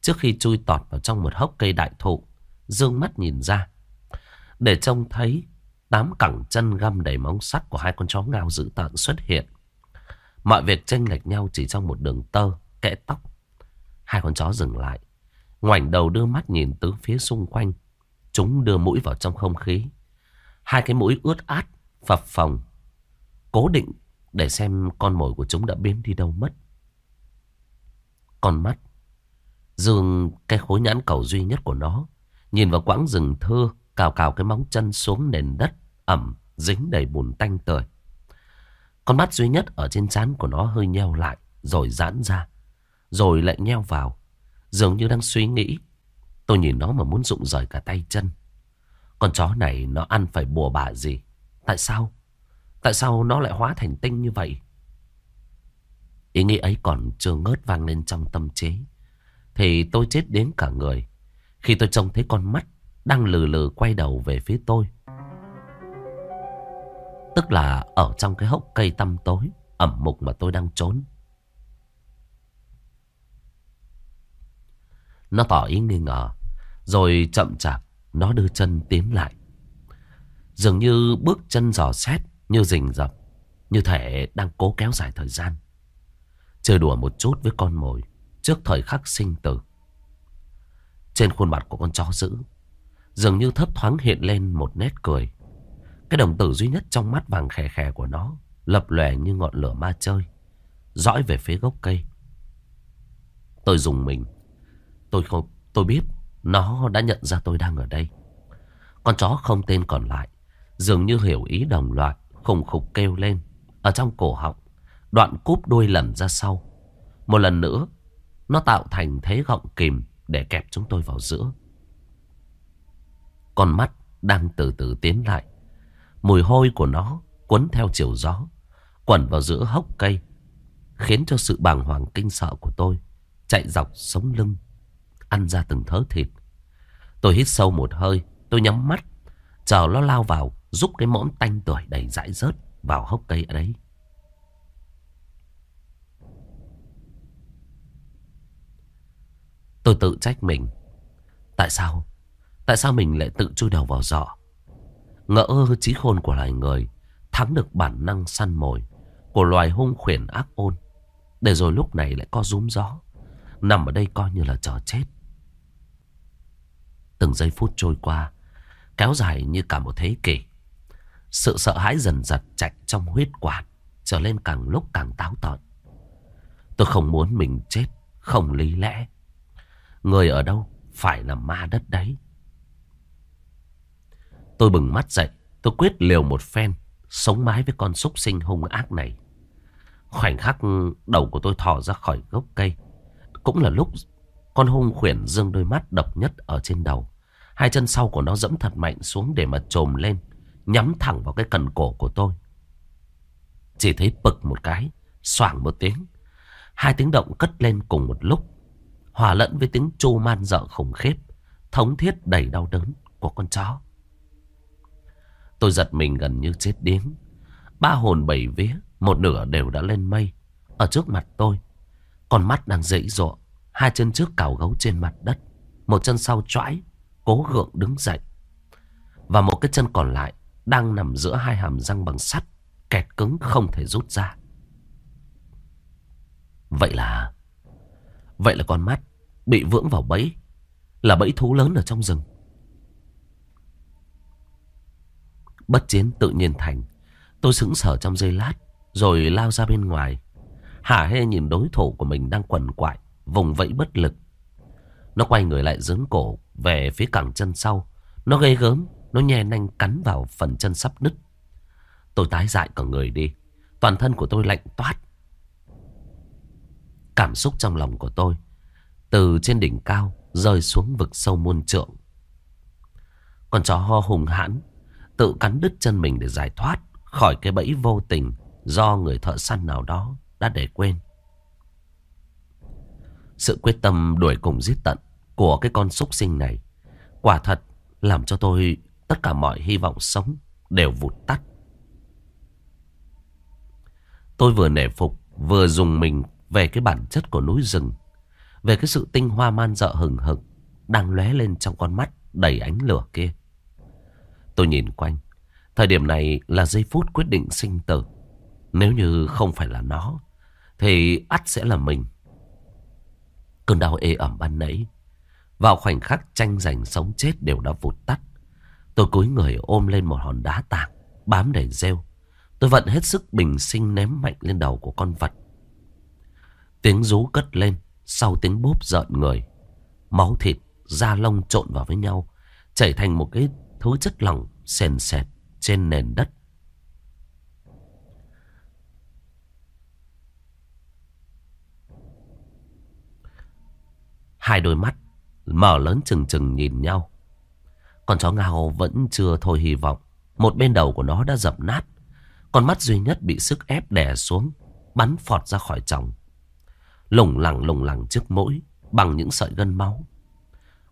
Trước khi chui tọt vào trong một hốc cây đại thụ, dương mắt nhìn ra. Để trông thấy Tám cẳng chân găm đầy móng sắt của hai con chó ngao dữ tợn xuất hiện. Mọi việc tranh lệch nhau chỉ trong một đường tơ, kẽ tóc. Hai con chó dừng lại. Ngoảnh đầu đưa mắt nhìn tứ phía xung quanh. Chúng đưa mũi vào trong không khí. Hai cái mũi ướt át, phập phồng. Cố định để xem con mồi của chúng đã biến đi đâu mất. Con mắt. Dương cái khối nhãn cầu duy nhất của nó. Nhìn vào quãng rừng thưa cào cào cái móng chân xuống nền đất ẩm dính đầy bùn tanh tưởi. Con mắt duy nhất ở trên trán của nó hơi nheo lại rồi giãn ra, rồi lại nheo vào, dường như đang suy nghĩ. Tôi nhìn nó mà muốn rụng rời cả tay chân. Con chó này nó ăn phải bùa bả gì? Tại sao? Tại sao nó lại hóa thành tinh như vậy? Ý nghĩ ấy còn chưa ngớt vang lên trong tâm trí. Thì tôi chết đến cả người. Khi tôi trông thấy con mắt đang lừ lừ quay đầu về phía tôi. Tức là ở trong cái hốc cây tăm tối, ẩm mục mà tôi đang trốn. Nó tỏ ý nghi ngờ, rồi chậm chạp nó đưa chân tiến lại. Dường như bước chân dò xét, như rình rập, như thể đang cố kéo dài thời gian. Chơi đùa một chút với con mồi trước thời khắc sinh tử. Trên khuôn mặt của con chó dữ Dường như thấp thoáng hiện lên một nét cười. Cái đồng tử duy nhất trong mắt vàng khè khè của nó lập lòe như ngọn lửa ma chơi. Dõi về phía gốc cây. Tôi dùng mình. Tôi không, tôi biết nó đã nhận ra tôi đang ở đây. Con chó không tên còn lại. Dường như hiểu ý đồng loại. Khùng khục kêu lên. Ở trong cổ họng. Đoạn cúp đuôi lần ra sau. Một lần nữa. Nó tạo thành thế gọng kìm để kẹp chúng tôi vào giữa. Con mắt đang từ từ tiến lại. Mùi hôi của nó cuốn theo chiều gió, quẩn vào giữa hốc cây, khiến cho sự bàng hoàng kinh sợ của tôi chạy dọc sống lưng, ăn ra từng thớ thịt. Tôi hít sâu một hơi, tôi nhắm mắt, chờ nó lao vào, giúp cái mõm tanh tuổi đầy dãi rớt vào hốc cây ở đấy. Tôi tự trách mình. Tại sao Tại sao mình lại tự chui đầu vào giỏ? Ngỡ trí khôn của loài người Thắng được bản năng săn mồi Của loài hung khuyển ác ôn, Để rồi lúc này lại có rúm gió. Nằm ở đây coi như là chờ chết. Từng giây phút trôi qua, Kéo dài như cả một thế kỷ, Sự sợ hãi dần dật chạy trong huyết quản, Trở lên càng lúc càng táo tợn. Tôi không muốn mình chết, Không lý lẽ. Người ở đâu Phải là ma đất đấy. Tôi bừng mắt dậy. Tôi quyết liều một phen. Sống mái với con súc sinh hung ác này. Khoảnh khắc đầu của tôi thò ra khỏi gốc cây. Cũng là lúc Con hung khuyển dương đôi mắt độc nhất ở trên đầu. Hai chân sau của nó dẫm thật mạnh xuống để mà trồm lên. Nhắm thẳng vào cái cần cổ của tôi. Chỉ thấy bực một cái. Xoảng một tiếng. Hai tiếng động cất lên cùng một lúc. Hòa lẫn với tiếng chu man dợ khủng khiếp. Thống thiết đầy đau đớn của con chó. Tôi giật mình gần như chết điếng. Ba hồn bảy vía, một nửa đều đã lên mây. Ở trước mặt tôi, con mắt đang dậy dọa. Hai chân trước cào gấu trên mặt đất. Một chân sau choãi, cố gượng đứng dậy. Và một cái chân còn lại đang nằm giữa hai hàm răng bằng sắt, kẹt cứng không thể rút ra. Vậy là... Vậy là con mắt bị vưỡng vào bẫy. Là bẫy thú lớn ở trong rừng. Bất chiến tự nhiên thành. Tôi sững sờ trong giây lát. Rồi lao ra bên ngoài. Hả hê nhìn đối thủ của mình đang quằn quại. Vùng vẫy bất lực. Nó quay người lại dướng cổ. Về phía cẳng chân sau. Nó gây gớm. Nó nhe nanh cắn vào phần chân sắp nứt. Tôi tái dại cả người đi. Toàn thân của tôi lạnh toát. Cảm xúc trong lòng của tôi. Từ trên đỉnh cao. Rơi xuống vực sâu muôn trượng. Con chó ho hùng hãn tự cắn đứt chân mình để giải thoát khỏi cái bẫy vô tình do người thợ săn nào đó đã để quên. Sự quyết tâm đuổi cùng giết tận của cái con súc sinh này quả thật làm cho tôi tất cả mọi hy vọng sống đều vụt tắt. Tôi vừa nể phục vừa dùng mình về cái bản chất của núi rừng, về cái sự tinh hoa man dợ hừng hực đang lóe lên trong con mắt đầy ánh lửa kia. Tôi nhìn quanh. Thời điểm này là giây phút quyết định sinh tử. Nếu như không phải là nó, thì ắt sẽ là mình. Cơn đau ê ẩm ban nãy. Vào khoảnh khắc tranh giành sống chết đều đã vụt tắt. Tôi cúi người ôm lên một hòn đá tảng, bám để rêu. Tôi vận hết sức bình sinh ném mạnh lên đầu của con vật. Tiếng rú cất lên, sau tiếng bốp rợn người. Máu thịt, da lông trộn vào với nhau, chảy thành một cái thứ chất lỏng sền sệt trên nền đất. Hai đôi mắt mở lớn chừng chừng nhìn nhau. Con chó ngao vẫn chưa thôi hy vọng. Một bên đầu của nó đã dập nát. Con mắt duy nhất bị sức ép đè xuống, bắn phọt ra khỏi chồng. Lủng lẳng lủng lẳng trước mũi bằng những sợi gân máu.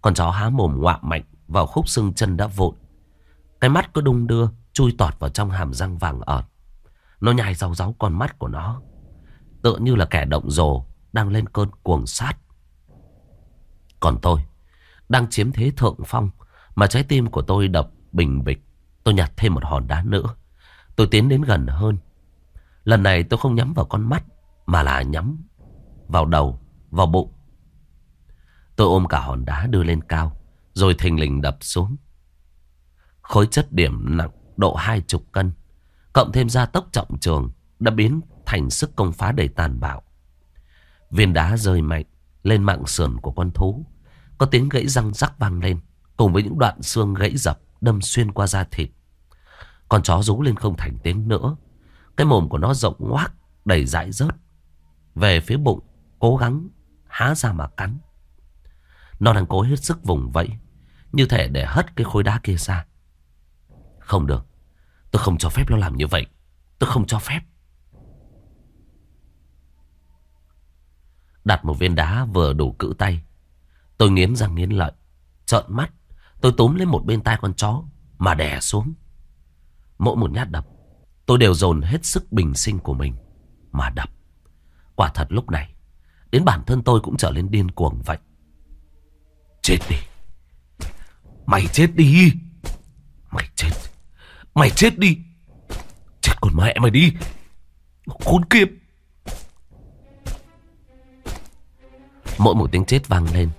Con chó há mồm ngoạ mạnh vào khúc xương chân đã vụn. Cái mắt cứ đung đưa, chui tọt vào trong hàm răng vàng ợt. Nó nhai rau ráu con mắt của nó. Tựa như là kẻ động rồ, đang lên cơn cuồng sát. Còn tôi, đang chiếm thế thượng phong, mà trái tim của tôi đập bình bịch. Tôi nhặt thêm một hòn đá nữa. Tôi tiến đến gần hơn. Lần này tôi không nhắm vào con mắt, mà là nhắm vào đầu, vào bụng. Tôi ôm cả hòn đá đưa lên cao. Rồi thình lình đập xuống. Khối chất điểm nặng độ hai chục cân, Cộng thêm gia tốc trọng trường, Đã biến thành sức công phá đầy tàn bạo. Viên đá rơi mạnh Lên mạng sườn của con thú, Có tiếng gãy răng rắc vang lên, Cùng với những đoạn xương gãy dập Đâm xuyên qua da thịt. Con chó rú lên không thành tiếng nữa. Cái mồm của nó rộng ngoác, Đầy dãi rớt. Về phía bụng, Cố gắng há ra mà cắn. Nó đang cố hết sức vùng vẫy như thể để hất cái khối đá kia ra. Không được, Tôi không cho phép nó làm như vậy. Tôi không cho phép. Đặt một viên đá vừa đủ cữ tay, Tôi nghiến răng nghiến lợi, Trợn mắt. Tôi túm lên một bên tai con chó Mà đè xuống. Mỗi một nhát đập, Tôi đều dồn hết sức bình sinh của mình Mà đập. Quả thật lúc này, Đến bản thân tôi cũng trở nên điên cuồng vậy. Chết đi. Mày chết đi. Mày chết. Mày chết đi. Chết con mẹ mày đi. Khốn kiếp. Mỗi một tiếng chết vang lên,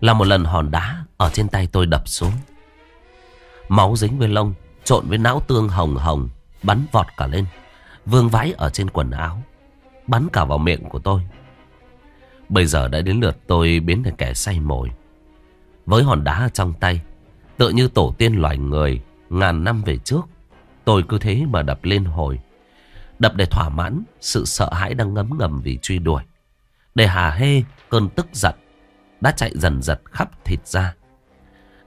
Là một lần hòn đá Ở trên tay tôi đập xuống. Máu dính với lông, Trộn với não tương hồng hồng, Bắn vọt cả lên. Vương vãi ở trên quần áo, Bắn cả vào miệng của tôi. Bây giờ đã đến lượt tôi biến thành kẻ say mồi. Với hòn đá trong tay Tựa như tổ tiên loài người Ngàn năm về trước Tôi cứ thế mà đập lên hồi Đập để thỏa mãn Sự sợ hãi đang ngấm ngầm vì truy đuổi Để hà hê, cơn tức giận đã chạy dần dật khắp thịt ra.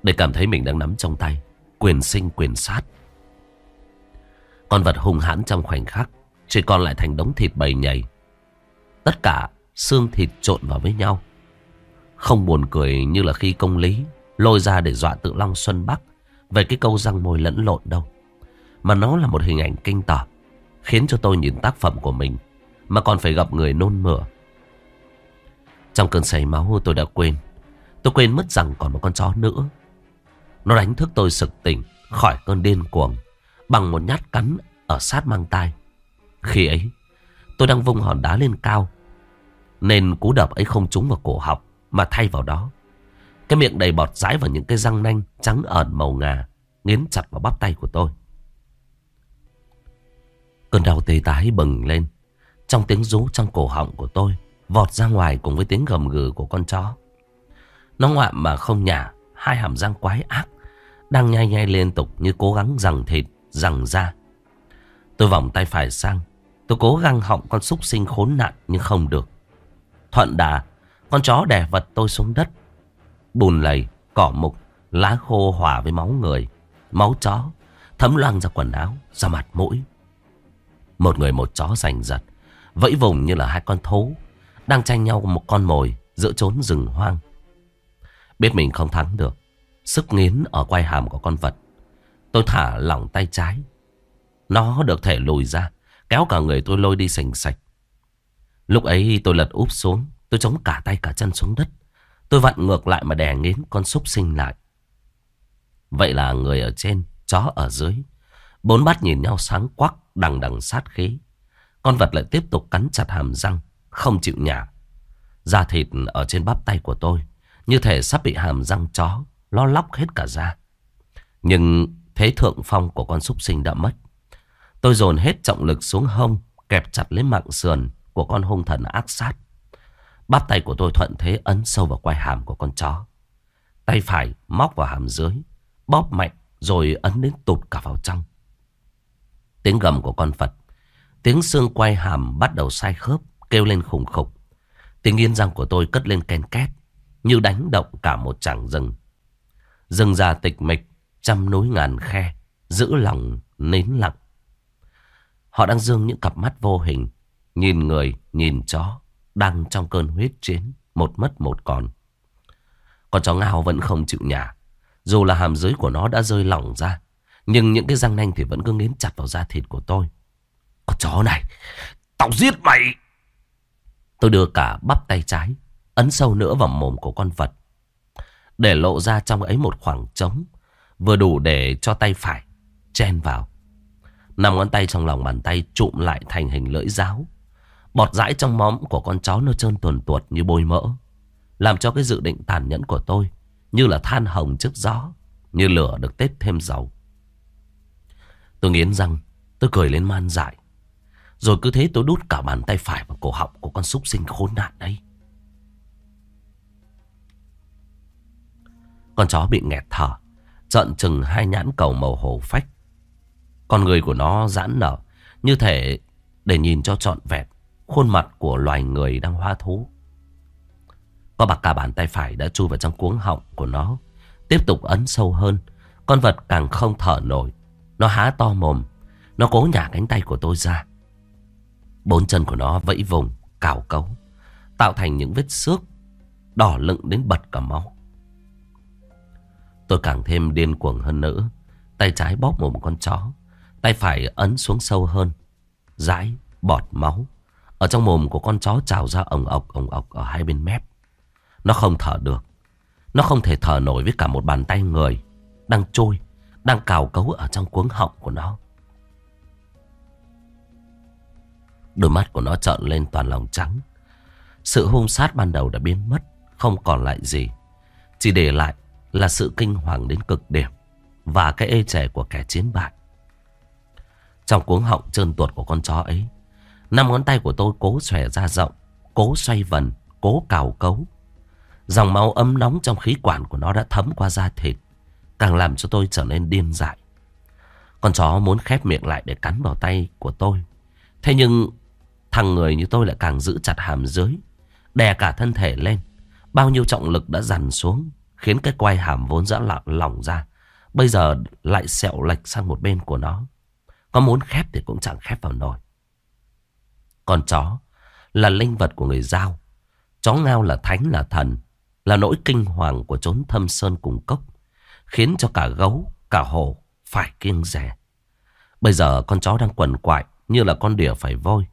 Để cảm thấy mình đang nắm trong tay. Quyền sinh quyền sát. Con vật hung hãn trong khoảnh khắc. Chỉ còn lại thành đống thịt bầy nhầy. Tất cả xương thịt trộn vào với nhau. Không buồn cười như là khi công lý lôi ra để dọa tự Long Xuân Bắc về cái câu răng môi lẫn lộn đâu. Mà nó là một hình ảnh kinh tởm khiến cho tôi nhìn tác phẩm của mình mà còn phải gặp người nôn mửa. Trong cơn say máu tôi đã quên. Tôi quên mất rằng còn một con chó nữa. Nó đánh thức tôi sực tỉnh khỏi cơn điên cuồng bằng một nhát cắn ở sát mang tai. Khi ấy, tôi đang vung hòn đá lên cao. Nên cú đập ấy không trúng vào cổ họng mà thay vào đó. Cái miệng đầy bọt rái vào những cái răng nanh trắng ẩn màu ngà nghiến chặt vào bắp tay của tôi. Cơn đau tê tái bừng lên. Trong tiếng rú trong cổ họng của tôi vọt ra ngoài cùng với tiếng gầm gừ của con chó. Nó ngoạm mà không nhả, hai hàm răng quái ác, đang nhai nhai liên tục như cố gắng rằng thịt, rằng da. Tôi vòng tay phải sang, tôi cố gắng họng con súc sinh khốn nạn nhưng không được. Thuận đà, con chó đè vật tôi xuống đất. Bùn lầy, cỏ mục, lá khô hòa với máu người, máu chó, thấm loang ra quần áo, ra mặt mũi. Một người một chó giành giật, vẫy vùng như là hai con thú đang tranh nhau một con mồi giữa chốn rừng hoang. Biết mình không thắng được. Sức nghiến ở quai hàm của con vật. Tôi thả lỏng tay trái. Nó được thể lùi ra. Kéo cả người tôi lôi đi sành sạch. Lúc ấy tôi lật úp xuống. Tôi chống cả tay cả chân xuống đất. Tôi vặn ngược lại mà đè nghiến con súc sinh lại. Vậy là người ở trên, chó ở dưới. Bốn bát nhìn nhau sáng quắc, đằng đằng sát khí. Con vật lại tiếp tục cắn chặt hàm răng. Không chịu nhả Da thịt ở trên bắp tay của tôi Như thể sắp bị hàm răng chó Lo lóc hết cả da Nhưng thế thượng phong của con súc sinh đã mất Tôi dồn hết trọng lực xuống hông Kẹp chặt lấy mạng sườn Của con hung thần ác sát Bắp tay của tôi thuận thế ấn sâu vào quai hàm của con chó Tay phải móc vào hàm dưới Bóp mạnh rồi ấn đến tụt cả vào trong Tiếng gầm của con Phật Tiếng xương quai hàm bắt đầu sai khớp kêu lên khủng khục. Tiếng yên răng của tôi cất lên ken két, như đánh động cả một chảng rừng. Rừng già tịch mịch, trăm núi ngàn khe, giữ lòng nến lặng. Họ đang dương những cặp mắt vô hình, nhìn người, nhìn chó, đang trong cơn huyết chiến, một mất một còn. Con chó ngao vẫn không chịu nhả, dù là hàm dưới của nó đã rơi lỏng ra, nhưng những cái răng nanh thì vẫn cứ nghiến chặt vào da thịt của tôi. Con chó này, tao giết mày! Tôi đưa cả bắp tay trái, ấn sâu nữa vào mồm của con vật. Để lộ ra trong ấy một khoảng trống, vừa đủ để cho tay phải chen vào. Năm ngón tay trong lòng bàn tay trụm lại thành hình lưỡi giáo. Bọt dãi trong móm của con chó nó trơn tuần tuột như bôi mỡ. Làm cho cái dự định tàn nhẫn của tôi như là than hồng trước gió, như lửa được tết thêm dầu. Tôi nghiến răng, tôi cười lên man dại. Rồi cứ thế tôi đút cả bàn tay phải vào cổ họng của con súc sinh khốn nạn đấy. Con chó bị nghẹt thở, trợn chừng hai nhãn cầu màu hồ phách. Con người của nó giãn nở, như thể để nhìn cho trọn vẹn khuôn mặt của loài người đang hoa thú. Có bạc cả bàn tay phải đã chui vào trong cuống họng của nó, tiếp tục ấn sâu hơn. Con vật càng không thở nổi, nó há to mồm, nó cố nhả cánh tay của tôi ra. Bốn chân của nó vẫy vùng, cào cấu, tạo thành những vết xước, đỏ lựng đến bật cả máu. Tôi càng thêm điên cuồng hơn nữa. Tay trái bóp mồm con chó, tay phải ấn xuống sâu hơn. rãi, bọt máu. Ở trong mồm của con chó trào ra ồng ọc ồng ọc ở hai bên mép. Nó không thở được. Nó không thể thở nổi với cả một bàn tay người đang trôi, đang cào cấu ở trong cuống họng của nó. Đôi mắt của nó trợn lên toàn lòng trắng. Sự hung sát ban đầu đã biến mất, không còn lại gì. Chỉ để lại là sự kinh hoàng đến cực điểm và cái ê chề của kẻ chiến bại. Trong cuống họng trơn tuột của con chó ấy, năm ngón tay của tôi cố xòe ra rộng, cố xoay vần, cố cào cấu. Dòng máu ấm nóng trong khí quản của nó đã thấm qua da thịt, càng làm cho tôi trở nên điên dại. Con chó muốn khép miệng lại để cắn vào tay của tôi. Thế nhưng Thằng người như tôi lại càng giữ chặt hàm dưới Đè cả thân thể lên Bao nhiêu trọng lực đã dằn xuống Khiến cái quai hàm vốn dã lỏng ra Bây giờ lại sẹo lệch sang một bên của nó Có muốn khép thì cũng chẳng khép vào nổi con chó là linh vật của người giao. Chó ngao là thánh là thần Là nỗi kinh hoàng của chốn thâm sơn cùng cốc Khiến cho cả gấu, cả hổ phải kiêng rẻ Bây giờ con chó đang quần quại Như là con đỉa phải vôi.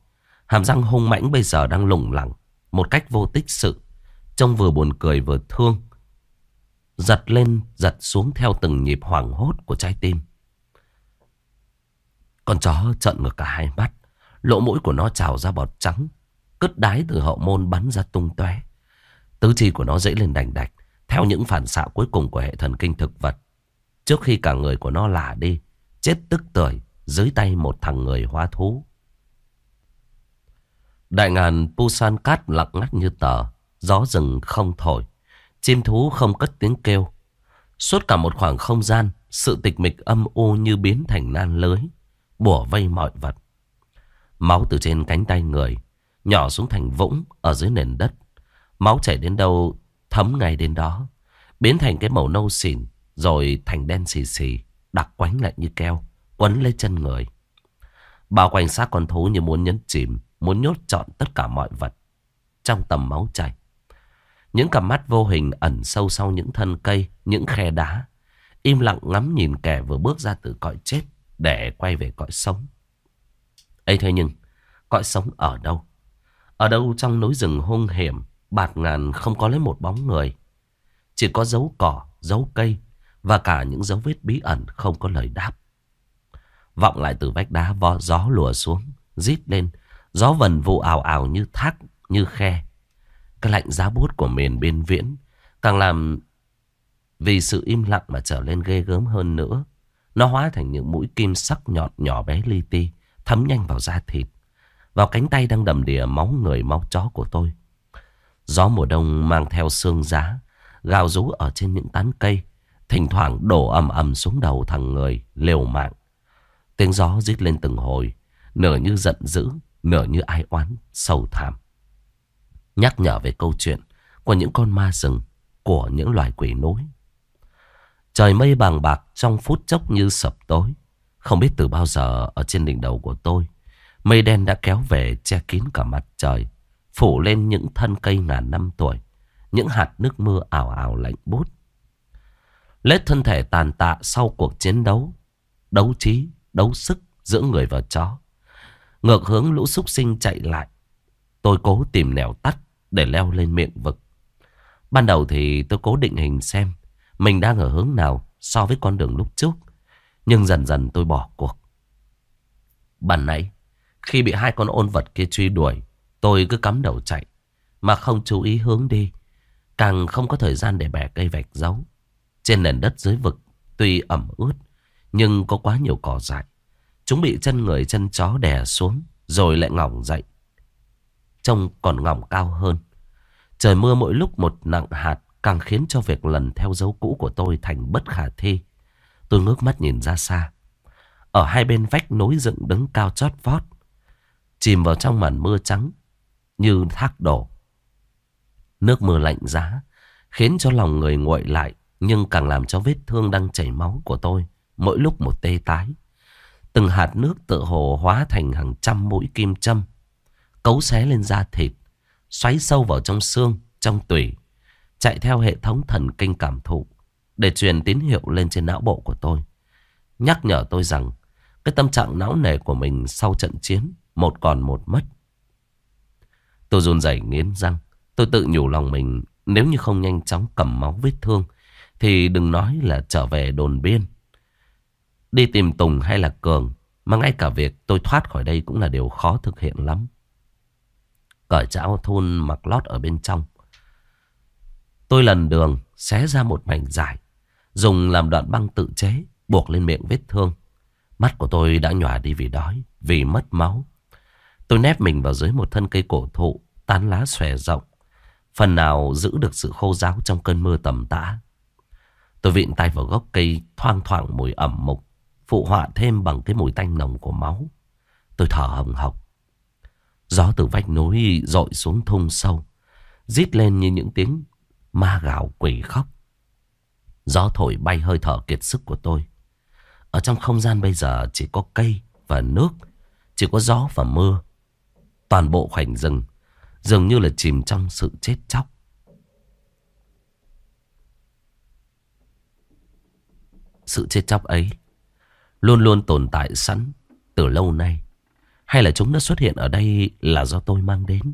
Hàm răng hung mãnh bây giờ đang lủng lẳng Một cách vô tích sự. Trông vừa buồn cười vừa thương. Giật lên giật xuống theo từng nhịp hoảng hốt của trái tim. Con chó trợn ngược cả hai mắt. Lỗ mũi của nó trào ra bọt trắng Cứt đái từ hậu môn bắn ra tung tóe. Tứ chi của nó dễ lên đành đạch, Theo những phản xạ cuối cùng của hệ thần kinh thực vật. Trước khi cả người của nó lả đi, Chết tức tưởi, dưới tay một thằng người hóa thú. Đại ngàn Pusan cát lặng ngắt như tờ, Gió rừng không thổi, Chim thú không cất tiếng kêu. Suốt cả một khoảng không gian, Sự tịch mịch âm u như biến thành nan lưới Bủa vây mọi vật. Máu từ trên cánh tay người, Nhỏ xuống thành vũng Ở dưới nền đất. Máu chảy đến đâu, thấm ngay đến đó, Biến thành cái màu nâu xỉn, Rồi thành đen xì xì, Đặc quánh lại như keo, Quấn lấy chân người. Bao quanh xác con thú như muốn nhấn chìm, Muốn nhốt trọn tất cả mọi vật Trong tầm máu chảy. Những cặp mắt vô hình ẩn sâu sau những thân cây, Những khe đá, Im lặng ngắm nhìn kẻ vừa bước ra từ cõi chết Để quay về cõi sống ấy thế nhưng Cõi sống ở đâu? Ở đâu trong núi rừng hung hiểm Bạt ngàn không có lấy một bóng người? Chỉ có dấu cỏ, dấu cây Và cả những dấu vết bí ẩn không có lời đáp. Vọng lại từ vách đá vó gió lùa xuống Rít lên Gió vần vụ ảo ảo như thác Như khe. Cái lạnh giá bút của miền biên viễn Càng làm Vì sự im lặng mà trở lên ghê gớm hơn nữa. Nó hóa thành những mũi kim sắc nhọt nhỏ bé li ti. Thấm nhanh vào da thịt. Vào cánh tay đang đầm đìa máu người máu chó của tôi. Gió mùa đông mang theo sương giá, Gào rú ở trên những tán cây. Thỉnh thoảng đổ ầm ầm xuống đầu thằng người, liều mạng. Tiếng gió rít lên từng hồi, Nửa như giận dữ, Nửa như ai oán, sầu thảm. Nhắc nhở về câu chuyện Của những con ma rừng, Của những loài quỷ núi. Trời mây bàng bạc trong phút chốc như sập tối. Không biết từ bao giờ Ở trên đỉnh đầu của tôi Mây đen đã kéo về che kín cả mặt trời Phủ lên những thân cây ngàn năm tuổi Những hạt nước mưa ảo ảo lạnh bút Lết thân thể tàn tạ sau cuộc chiến đấu Đấu trí, đấu sức giữa người và chó. Ngược hướng lũ súc sinh chạy lại Tôi cố tìm nẻo tắt Để leo lên miệng vực. Ban đầu thì tôi cố định hình xem Mình đang ở hướng nào So với con đường lúc trước. Nhưng dần dần tôi bỏ cuộc. Ban nãy, Khi bị hai con ôn vật kia truy đuổi, Tôi cứ cắm đầu chạy, Mà không chú ý hướng đi. Càng không có thời gian để bẻ cây vạch dấu. Trên nền đất dưới vực Tuy ẩm ướt, Nhưng có quá nhiều cỏ dại. Chúng bị chân người chân chó đè xuống, Rồi lại ngỏng dậy. Trông còn ngỏng cao hơn. Trời mưa mỗi lúc một nặng hạt, Càng khiến cho việc lần theo dấu cũ của tôi Thành bất khả thi. Tôi ngước mắt nhìn ra xa Ở hai bên vách nối dựng đứng cao chót vót Chìm vào trong màn mưa trắng Như thác đổ Nước mưa lạnh giá Khiến cho lòng người nguội lại Nhưng càng làm cho vết thương đang chảy máu của tôi Mỗi lúc một tê tái Từng hạt nước tự hồ hóa thành hàng trăm mũi kim châm. Cấu xé lên da thịt. Xoáy sâu vào trong xương, trong tủy. Chạy theo hệ thống thần kinh cảm thụ. Để truyền tín hiệu lên trên não bộ của tôi. Nhắc nhở tôi rằng, cái tâm trạng não nề của mình sau trận chiến, một còn một mất. Tôi run rẩy nghiến răng. Tôi tự nhủ lòng mình, nếu như không nhanh chóng cầm máu vết thương, thì đừng nói là trở về đồn biên. Đi tìm Tùng hay là Cường, Mà ngay cả việc tôi thoát khỏi đây cũng là điều khó thực hiện lắm Cởi chảo thun mặc lót ở bên trong Tôi lần đường, xé ra một mảnh dài Dùng làm đoạn băng tự chế, Buộc lên miệng vết thương. Mắt của tôi đã nhòa đi vì đói, Vì mất máu. Tôi nép mình vào dưới một thân cây cổ thụ, Tán lá xòe rộng. Phần nào giữ được sự khô ráo trong cơn mưa tầm tã. Tôi vịn tay vào gốc cây, thoang thoảng mùi ẩm mục, Phụ họa thêm bằng cái mùi tanh nồng của máu. Tôi thở hồng hộc. Gió từ vách núi dội xuống thung sâu, Rít lên như những tiếng Ma gạo quỷ khóc. Gió thổi bay hơi thở kiệt sức của tôi. Ở trong không gian bây giờ chỉ có cây và nước. Chỉ có gió và mưa. Toàn bộ khoảnh rừng dường như là chìm trong sự chết chóc. Sự chết chóc ấy luôn luôn tồn tại sẵn từ lâu nay. Hay là chúng đã xuất hiện ở đây là do tôi mang đến?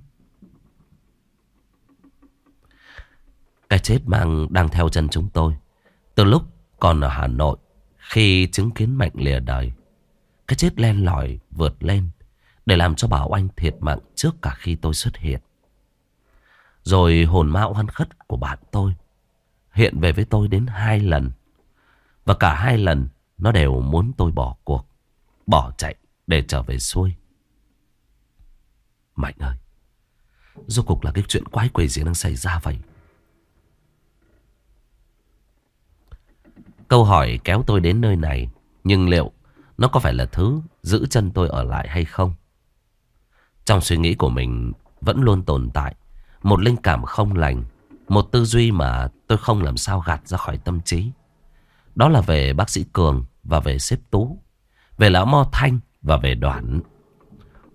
Cái chết mang đang theo chân chúng tôi. Từ lúc còn ở Hà Nội, khi chứng kiến mạnh lìa đời, cái chết len lỏi vượt lên để làm cho Bảo Anh thiệt mạng trước cả khi tôi xuất hiện. Rồi hồn ma oan khất của bạn tôi hiện về với tôi đến hai lần. Và cả hai lần nó đều muốn tôi bỏ cuộc, bỏ chạy để trở về xuôi. Mạnh ơi, rốt cuộc là cái chuyện quái quỷ gì đang xảy ra vậy? Câu hỏi kéo tôi đến nơi này, nhưng liệu nó có phải là thứ giữ chân tôi ở lại hay không? Trong suy nghĩ của mình vẫn luôn tồn tại một linh cảm không lành, một tư duy mà tôi không làm sao gạt ra khỏi tâm trí. Đó là về bác sĩ Cường và về xếp Tú, về lão Mo Thanh và về Đoạn.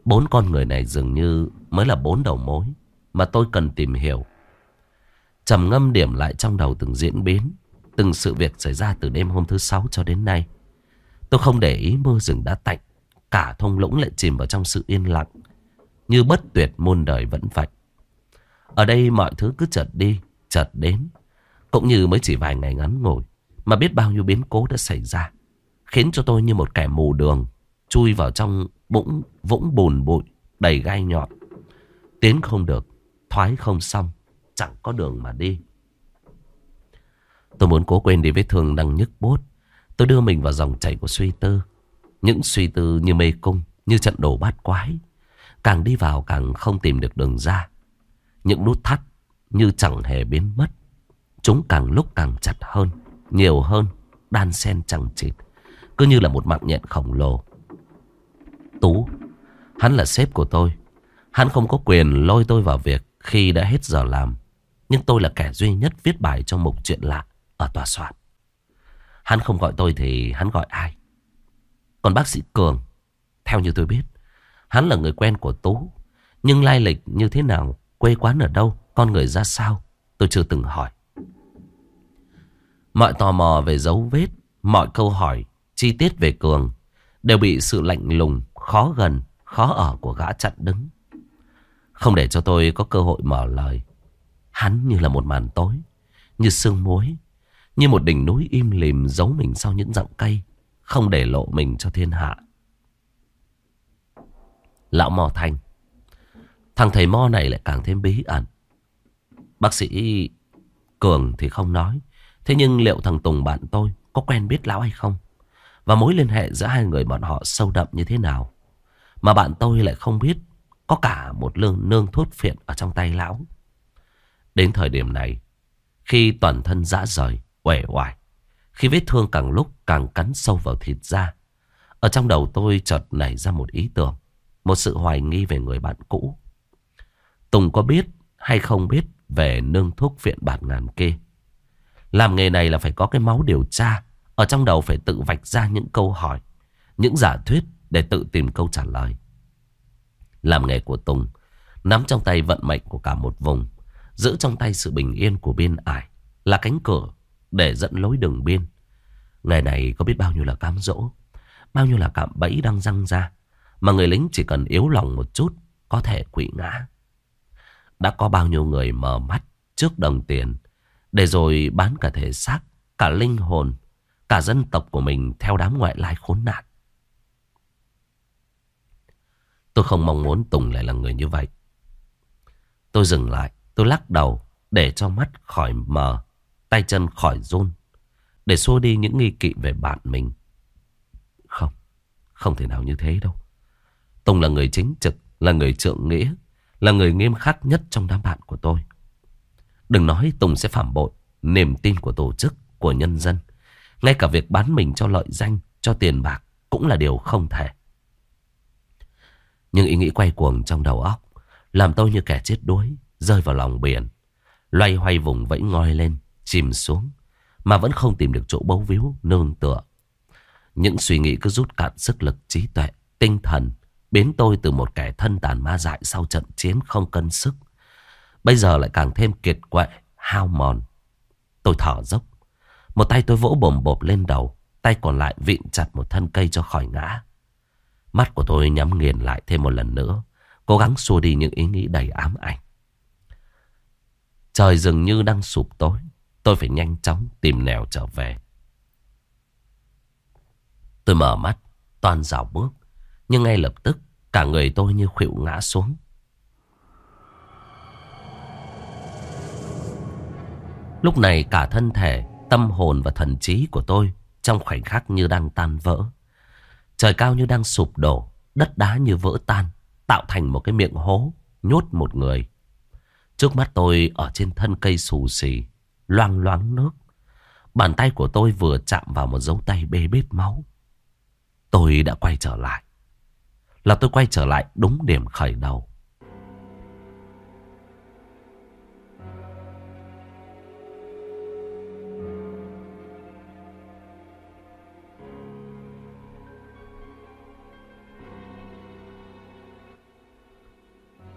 Bốn con người này dường như mới là bốn đầu mối mà tôi cần tìm hiểu. trầm ngâm điểm lại trong đầu từng diễn biến, từng sự việc xảy ra từ đêm hôm thứ sáu cho đến nay. Tôi không để ý mưa rừng đã tạnh, cả thông lũng lại chìm vào trong sự yên lặng, như bất tuyệt muôn đời vẫn vậy. Ở đây mọi thứ cứ chợt đi, chợt đến, cũng như mới chỉ vài ngày ngắn ngủi, mà biết bao nhiêu biến cố đã xảy ra, khiến cho tôi như một kẻ mù đường, chui vào trong bũng vũng bùn bụi đầy gai nhọn. Tiến không được, thoái không xong, chẳng có đường mà đi. Tôi muốn cố quên đi vết thương đang nhức bốt. Tôi đưa mình vào dòng chảy của suy tư. Những suy tư như mê cung, như trận đồ bát quái. Càng đi vào càng không tìm được đường ra. Những nút thắt như chẳng hề biến mất. Chúng càng lúc càng chặt hơn, nhiều hơn, đan xen chẳng chịt. Cứ như là một mạng nhện khổng lồ. Tú, hắn là sếp của tôi. Hắn không có quyền lôi tôi vào việc khi đã hết giờ làm. Nhưng tôi là kẻ duy nhất viết bài trong mục chuyện lạ ở tòa soạn. Hắn không gọi tôi thì hắn gọi ai? Còn bác sĩ Cường, theo như tôi biết, hắn là người quen của Tú. Nhưng lai lịch như thế nào, quê quán ở đâu, con người ra sao, tôi chưa từng hỏi. Mọi tò mò về dấu vết, mọi câu hỏi, chi tiết về Cường đều bị sự lạnh lùng, khó gần, khó ở của gã chặn đứng. Không để cho tôi có cơ hội mở lời. Hắn như là một màn tối, như sương muối, như một đỉnh núi im lìm giấu mình sau những rặng cây, không để lộ mình cho thiên hạ. Lão Mò Thanh, thằng thầy Mo này lại càng thêm bí ẩn. Bác sĩ Cường thì không nói, thế nhưng liệu thằng Tùng bạn tôi có quen biết lão hay không? Và mối liên hệ giữa hai người bọn họ sâu đậm như thế nào? Mà bạn tôi lại không biết có cả một lương nương thuốc phiện ở trong tay lão. Đến thời điểm này, khi toàn thân dã rời, uể oải, khi vết thương càng lúc càng cắn sâu vào thịt da, ở trong đầu tôi chợt nảy ra một ý tưởng, một sự hoài nghi về người bạn cũ. Tùng có biết hay không biết về nương thuốc viện bản ngàn kê? Làm nghề này là phải có cái máu điều tra, ở trong đầu phải tự vạch ra những câu hỏi, những giả thuyết để tự tìm câu trả lời. Làm nghề của Tùng Nắm trong tay vận mệnh của cả một vùng Giữ trong tay sự bình yên của biên ải Là cánh cửa để dẫn lối đường biên. Ngày này có biết bao nhiêu là cám dỗ Bao nhiêu là cạm bẫy đang răng ra Mà người lính chỉ cần yếu lòng một chút Có thể quỵ ngã. Đã có bao nhiêu người mở mắt Trước đồng tiền Để rồi bán cả thể xác Cả linh hồn Cả dân tộc của mình theo đám ngoại lai khốn nạn. Tôi không mong muốn Tùng lại là người như vậy. Tôi dừng lại, tôi lắc đầu để cho mắt khỏi mờ, tay chân khỏi run, để xua đi những nghi kỵ về bạn mình. Không, không thể nào như thế đâu. Tùng là người chính trực, là người trượng nghĩa, là người nghiêm khắc nhất trong đám bạn của tôi. Đừng nói Tùng sẽ phạm bội niềm tin của tổ chức, của nhân dân. Ngay cả việc bán mình cho lợi danh, cho tiền bạc cũng là điều không thể. Nhưng ý nghĩ quay cuồng trong đầu óc Làm tôi như kẻ chết đuối Rơi vào lòng biển Loay hoay vùng vẫy ngoi lên, chìm xuống. Mà vẫn không tìm được chỗ bấu víu, nương tựa. Những suy nghĩ cứ rút cạn sức lực trí tuệ, tinh thần. Biến tôi từ một kẻ thân tàn ma dại sau trận chiến không cân sức. Bây giờ lại càng thêm kiệt quệ, hao mòn. Tôi thở dốc. Một tay tôi vỗ bồm bộp lên đầu. Tay còn lại vịn chặt một thân cây cho khỏi ngã. Mắt của tôi nhắm nghiền lại thêm một lần nữa. Cố gắng xua đi những ý nghĩ đầy ám ảnh. Trời dường như đang sụp tối. Tôi phải nhanh chóng tìm nẻo trở về. Tôi mở mắt, toàn dạo bước. Nhưng ngay lập tức, cả người tôi như khuỵu ngã xuống. Lúc này cả thân thể, tâm hồn và thần trí của tôi trong khoảnh khắc như đang tan vỡ. Trời cao như đang sụp đổ, đất đá như vỡ tan, tạo thành một cái miệng hố, nhốt một người. Trước mắt tôi ở trên thân cây xù xì, loang loáng nước. Bàn tay của tôi vừa chạm vào một dấu tay bê bết máu. Tôi đã quay trở lại. Là tôi quay trở lại đúng điểm khởi đầu.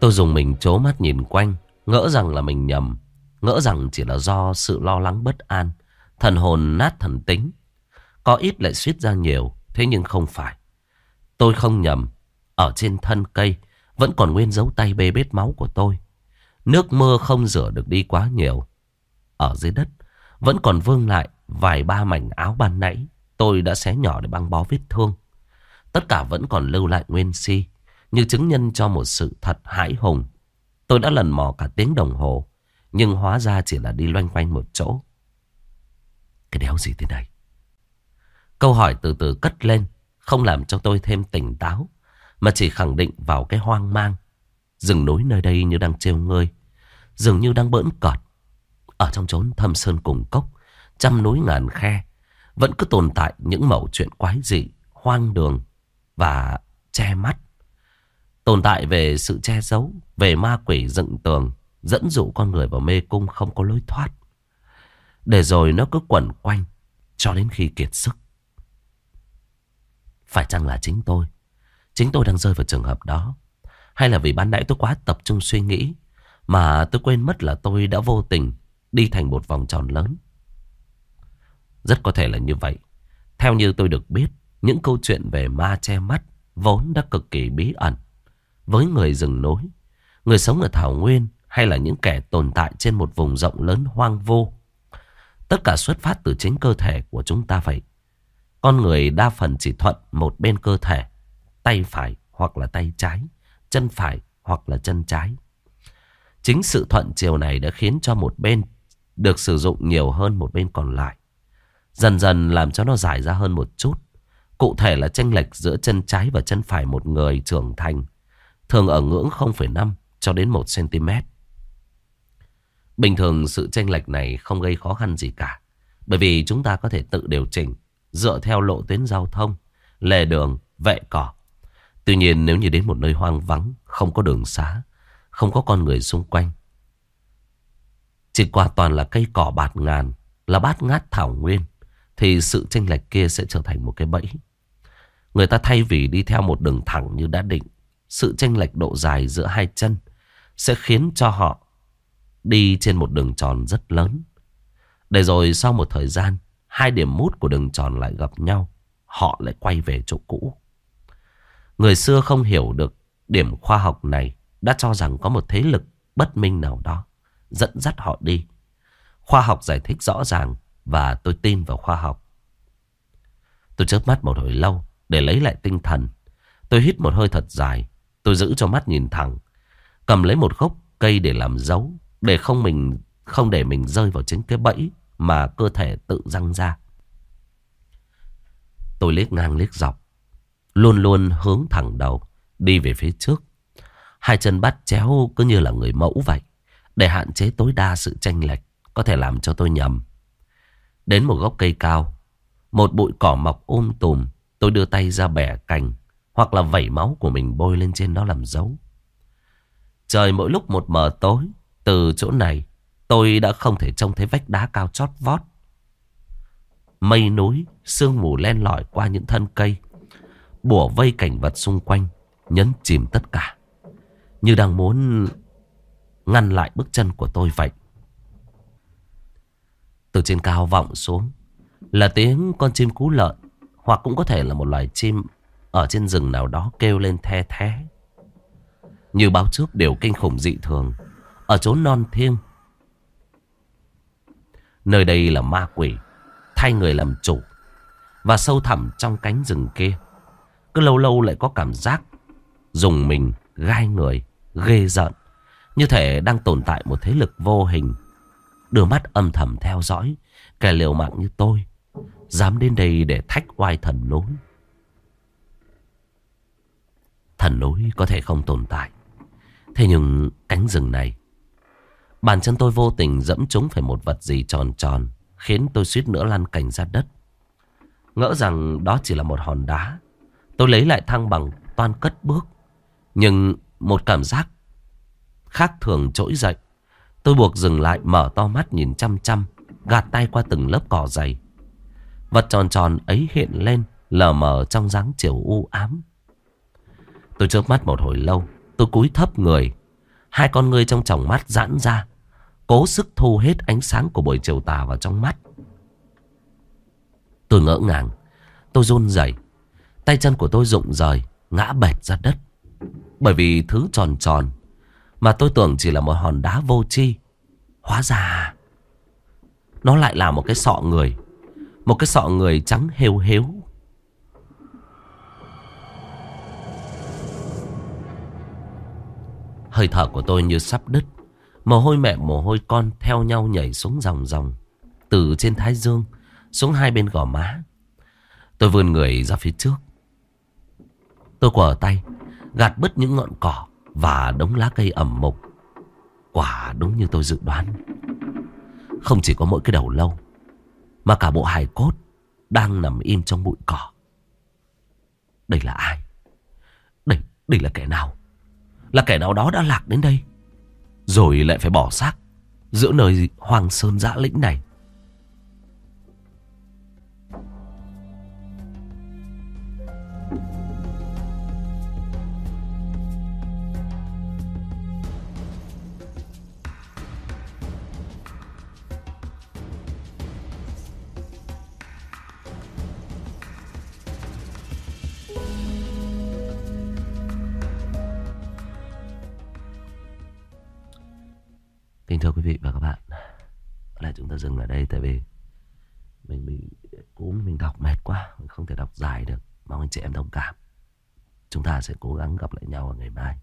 Tôi dùng mình chố mắt nhìn quanh, ngỡ rằng là mình nhầm, ngỡ rằng chỉ là do sự lo lắng bất an, thần hồn nát thần tính. Có ít lại suýt ra nhiều, thế nhưng không phải. Tôi không nhầm, ở trên thân cây vẫn còn nguyên dấu tay bê bết máu của tôi. Nước mưa không rửa được đi quá nhiều. Ở dưới đất vẫn còn vương lại vài ba mảnh áo ban nãy tôi đã xé nhỏ để băng bó vết thương. Tất cả vẫn còn lưu lại nguyên si. Như chứng nhân cho một sự thật hãi hùng Tôi đã lần mò cả tiếng đồng hồ nhưng hóa ra chỉ là đi loanh quanh một chỗ. Cái đéo gì thế này? Câu hỏi từ từ cất lên Không làm cho tôi thêm tỉnh táo Mà chỉ khẳng định vào cái hoang mang. Rừng núi nơi đây như đang trêu ngơi Dường như đang bỡn cọt. Ở trong chốn thâm sơn cùng cốc Trăm núi ngàn khe Vẫn cứ tồn tại những mẩu chuyện quái dị Hoang đường Và che mắt. Tồn tại về sự che giấu, về ma quỷ dựng tường, dẫn dụ con người vào mê cung không có lối thoát. Để rồi nó cứ quẩn quanh, cho đến khi kiệt sức. Phải chăng là chính tôi? Chính tôi đang rơi vào trường hợp đó. Hay là vì ban nãy tôi quá tập trung suy nghĩ, mà tôi quên mất là tôi đã vô tình đi thành một vòng tròn lớn. Rất có thể là như vậy. Theo như tôi được biết, những câu chuyện về ma che mắt vốn đã cực kỳ bí ẩn với người rừng núi, người sống ở Thảo Nguyên hay là những kẻ tồn tại trên một vùng rộng lớn hoang vô. Tất cả xuất phát từ chính cơ thể của chúng ta vậy. Con người đa phần chỉ thuận một bên cơ thể, tay phải hoặc là tay trái, chân phải hoặc là chân trái. Chính sự thuận chiều này đã khiến cho một bên được sử dụng nhiều hơn một bên còn lại. Dần dần làm cho nó dài ra hơn một chút. Cụ thể là chênh lệch giữa chân trái và chân phải một người trưởng thành thường ở ngưỡng 0,5 cho đến 1 cm. Bình thường sự tranh lệch này không gây khó khăn gì cả. Bởi vì chúng ta có thể tự điều chỉnh dựa theo lộ tuyến giao thông, lề đường, vệ cỏ. Tuy nhiên nếu như đến một nơi hoang vắng, không có đường xá, không có con người xung quanh. Chỉ qua toàn là cây cỏ bạt ngàn, là bát ngát thảo nguyên, thì sự chênh lệch kia sẽ trở thành một cái bẫy. Người ta thay vì đi theo một đường thẳng như đã định, sự chênh lệch độ dài giữa hai chân sẽ khiến cho họ đi trên một đường tròn rất lớn. Để rồi sau một thời gian, hai điểm mút của đường tròn lại gặp nhau, họ lại quay về chỗ cũ. Người xưa không hiểu được điểm khoa học này đã cho rằng có một thế lực bất minh nào đó dẫn dắt họ đi. Khoa học giải thích rõ ràng và tôi tin vào khoa học. Tôi chớp mắt một hồi lâu để lấy lại tinh thần. Tôi hít một hơi thật dài Tôi giữ cho mắt nhìn thẳng. Cầm lấy một gốc cây để làm dấu. Để không mình, không để mình rơi vào chính cái bẫy mà cơ thể tự răng ra. Tôi liếc ngang liếc dọc. Luôn luôn hướng thẳng đầu. Đi về phía trước. Hai chân bắt chéo cứ như là người mẫu vậy. Để hạn chế tối đa sự tranh lệch. Có thể làm cho tôi nhầm. Đến một gốc cây cao. Một bụi cỏ mọc ôm tùm. Tôi đưa tay ra bẻ cành hoặc là vẩy máu của mình bôi lên trên đó làm dấu Trời mỗi lúc một mờ tối từ chỗ này Tôi đã không thể trông thấy vách đá cao chót vót. Mây núi, sương mù len lỏi qua những thân cây. Bùa vây cảnh vật xung quanh, nhấn chìm tất cả. Như đang muốn ngăn lại bước chân của tôi vậy. Từ trên cao vọng xuống là tiếng con chim cú lợn hoặc cũng có thể là một loài chim ở trên rừng nào đó kêu lên the thé. Như báo trước đều kinh khủng dị thường ở chốn non thiêng. Nơi đây là ma quỷ thay người làm chủ và sâu thẳm trong cánh rừng kia. Cứ lâu lâu lại có cảm giác dùng mình gai người, ghê giận. Như thể đang tồn tại một thế lực vô hình Đưa mắt âm thầm theo dõi Kẻ liều mạng như tôi Dám đến đây để thách oai thần núi Thần núi có thể không tồn tại Thế nhưng cánh rừng này Bàn chân tôi vô tình dẫm trúng phải một vật gì tròn tròn Khiến tôi suýt nữa lăn cảnh ra đất Ngỡ rằng đó chỉ là một hòn đá Tôi lấy lại thăng bằng toan cất bước Nhưng một cảm giác khác thường trỗi dậy. Tôi buộc dừng lại mở to mắt nhìn chăm chăm, gạt tay qua từng lớp cỏ dày. Vật tròn tròn ấy hiện lên, lờ mờ trong dáng chiều u ám. Tôi chớp mắt một hồi lâu, tôi cúi thấp người. Hai con ngươi trong tròng mắt giãn ra, cố sức thu hết ánh sáng của buổi chiều tà vào trong mắt. Tôi ngỡ ngàng, tôi run rẩy, tay chân của tôi rụng rời, ngã bệt ra đất. Bởi vì thứ tròn tròn mà tôi tưởng chỉ là một hòn đá vô chi Hóa ra Nó lại là một cái sọ người Một cái sọ người trắng hêu hếu Hơi thở của tôi như sắp đứt Mồ hôi mẹ mồ hôi con theo nhau nhảy xuống dòng dòng Từ trên thái dương Xuống hai bên gò má Tôi vươn người ra phía trước Tôi quờ tay Gạt bứt những ngọn cỏ và đống lá cây ẩm mục. Quả đúng như tôi dự đoán. Không chỉ có mỗi cái đầu lâu, mà cả bộ hài cốt đang nằm im trong bụi cỏ. Đây là ai? Đây, đây là kẻ nào? Là kẻ nào đó đã lạc đến đây. Rồi lại phải bỏ xác, giữa nơi hoang sơn dã lĩnh này. Kính thưa quý vị và các bạn Lại chúng ta dừng ở đây Tại vì Mình bị cúm, Mình đọc mệt quá, Mình không thể đọc dài được, Mong anh chị em thông cảm. Chúng ta sẽ cố gắng gặp lại nhau vào ngày mai.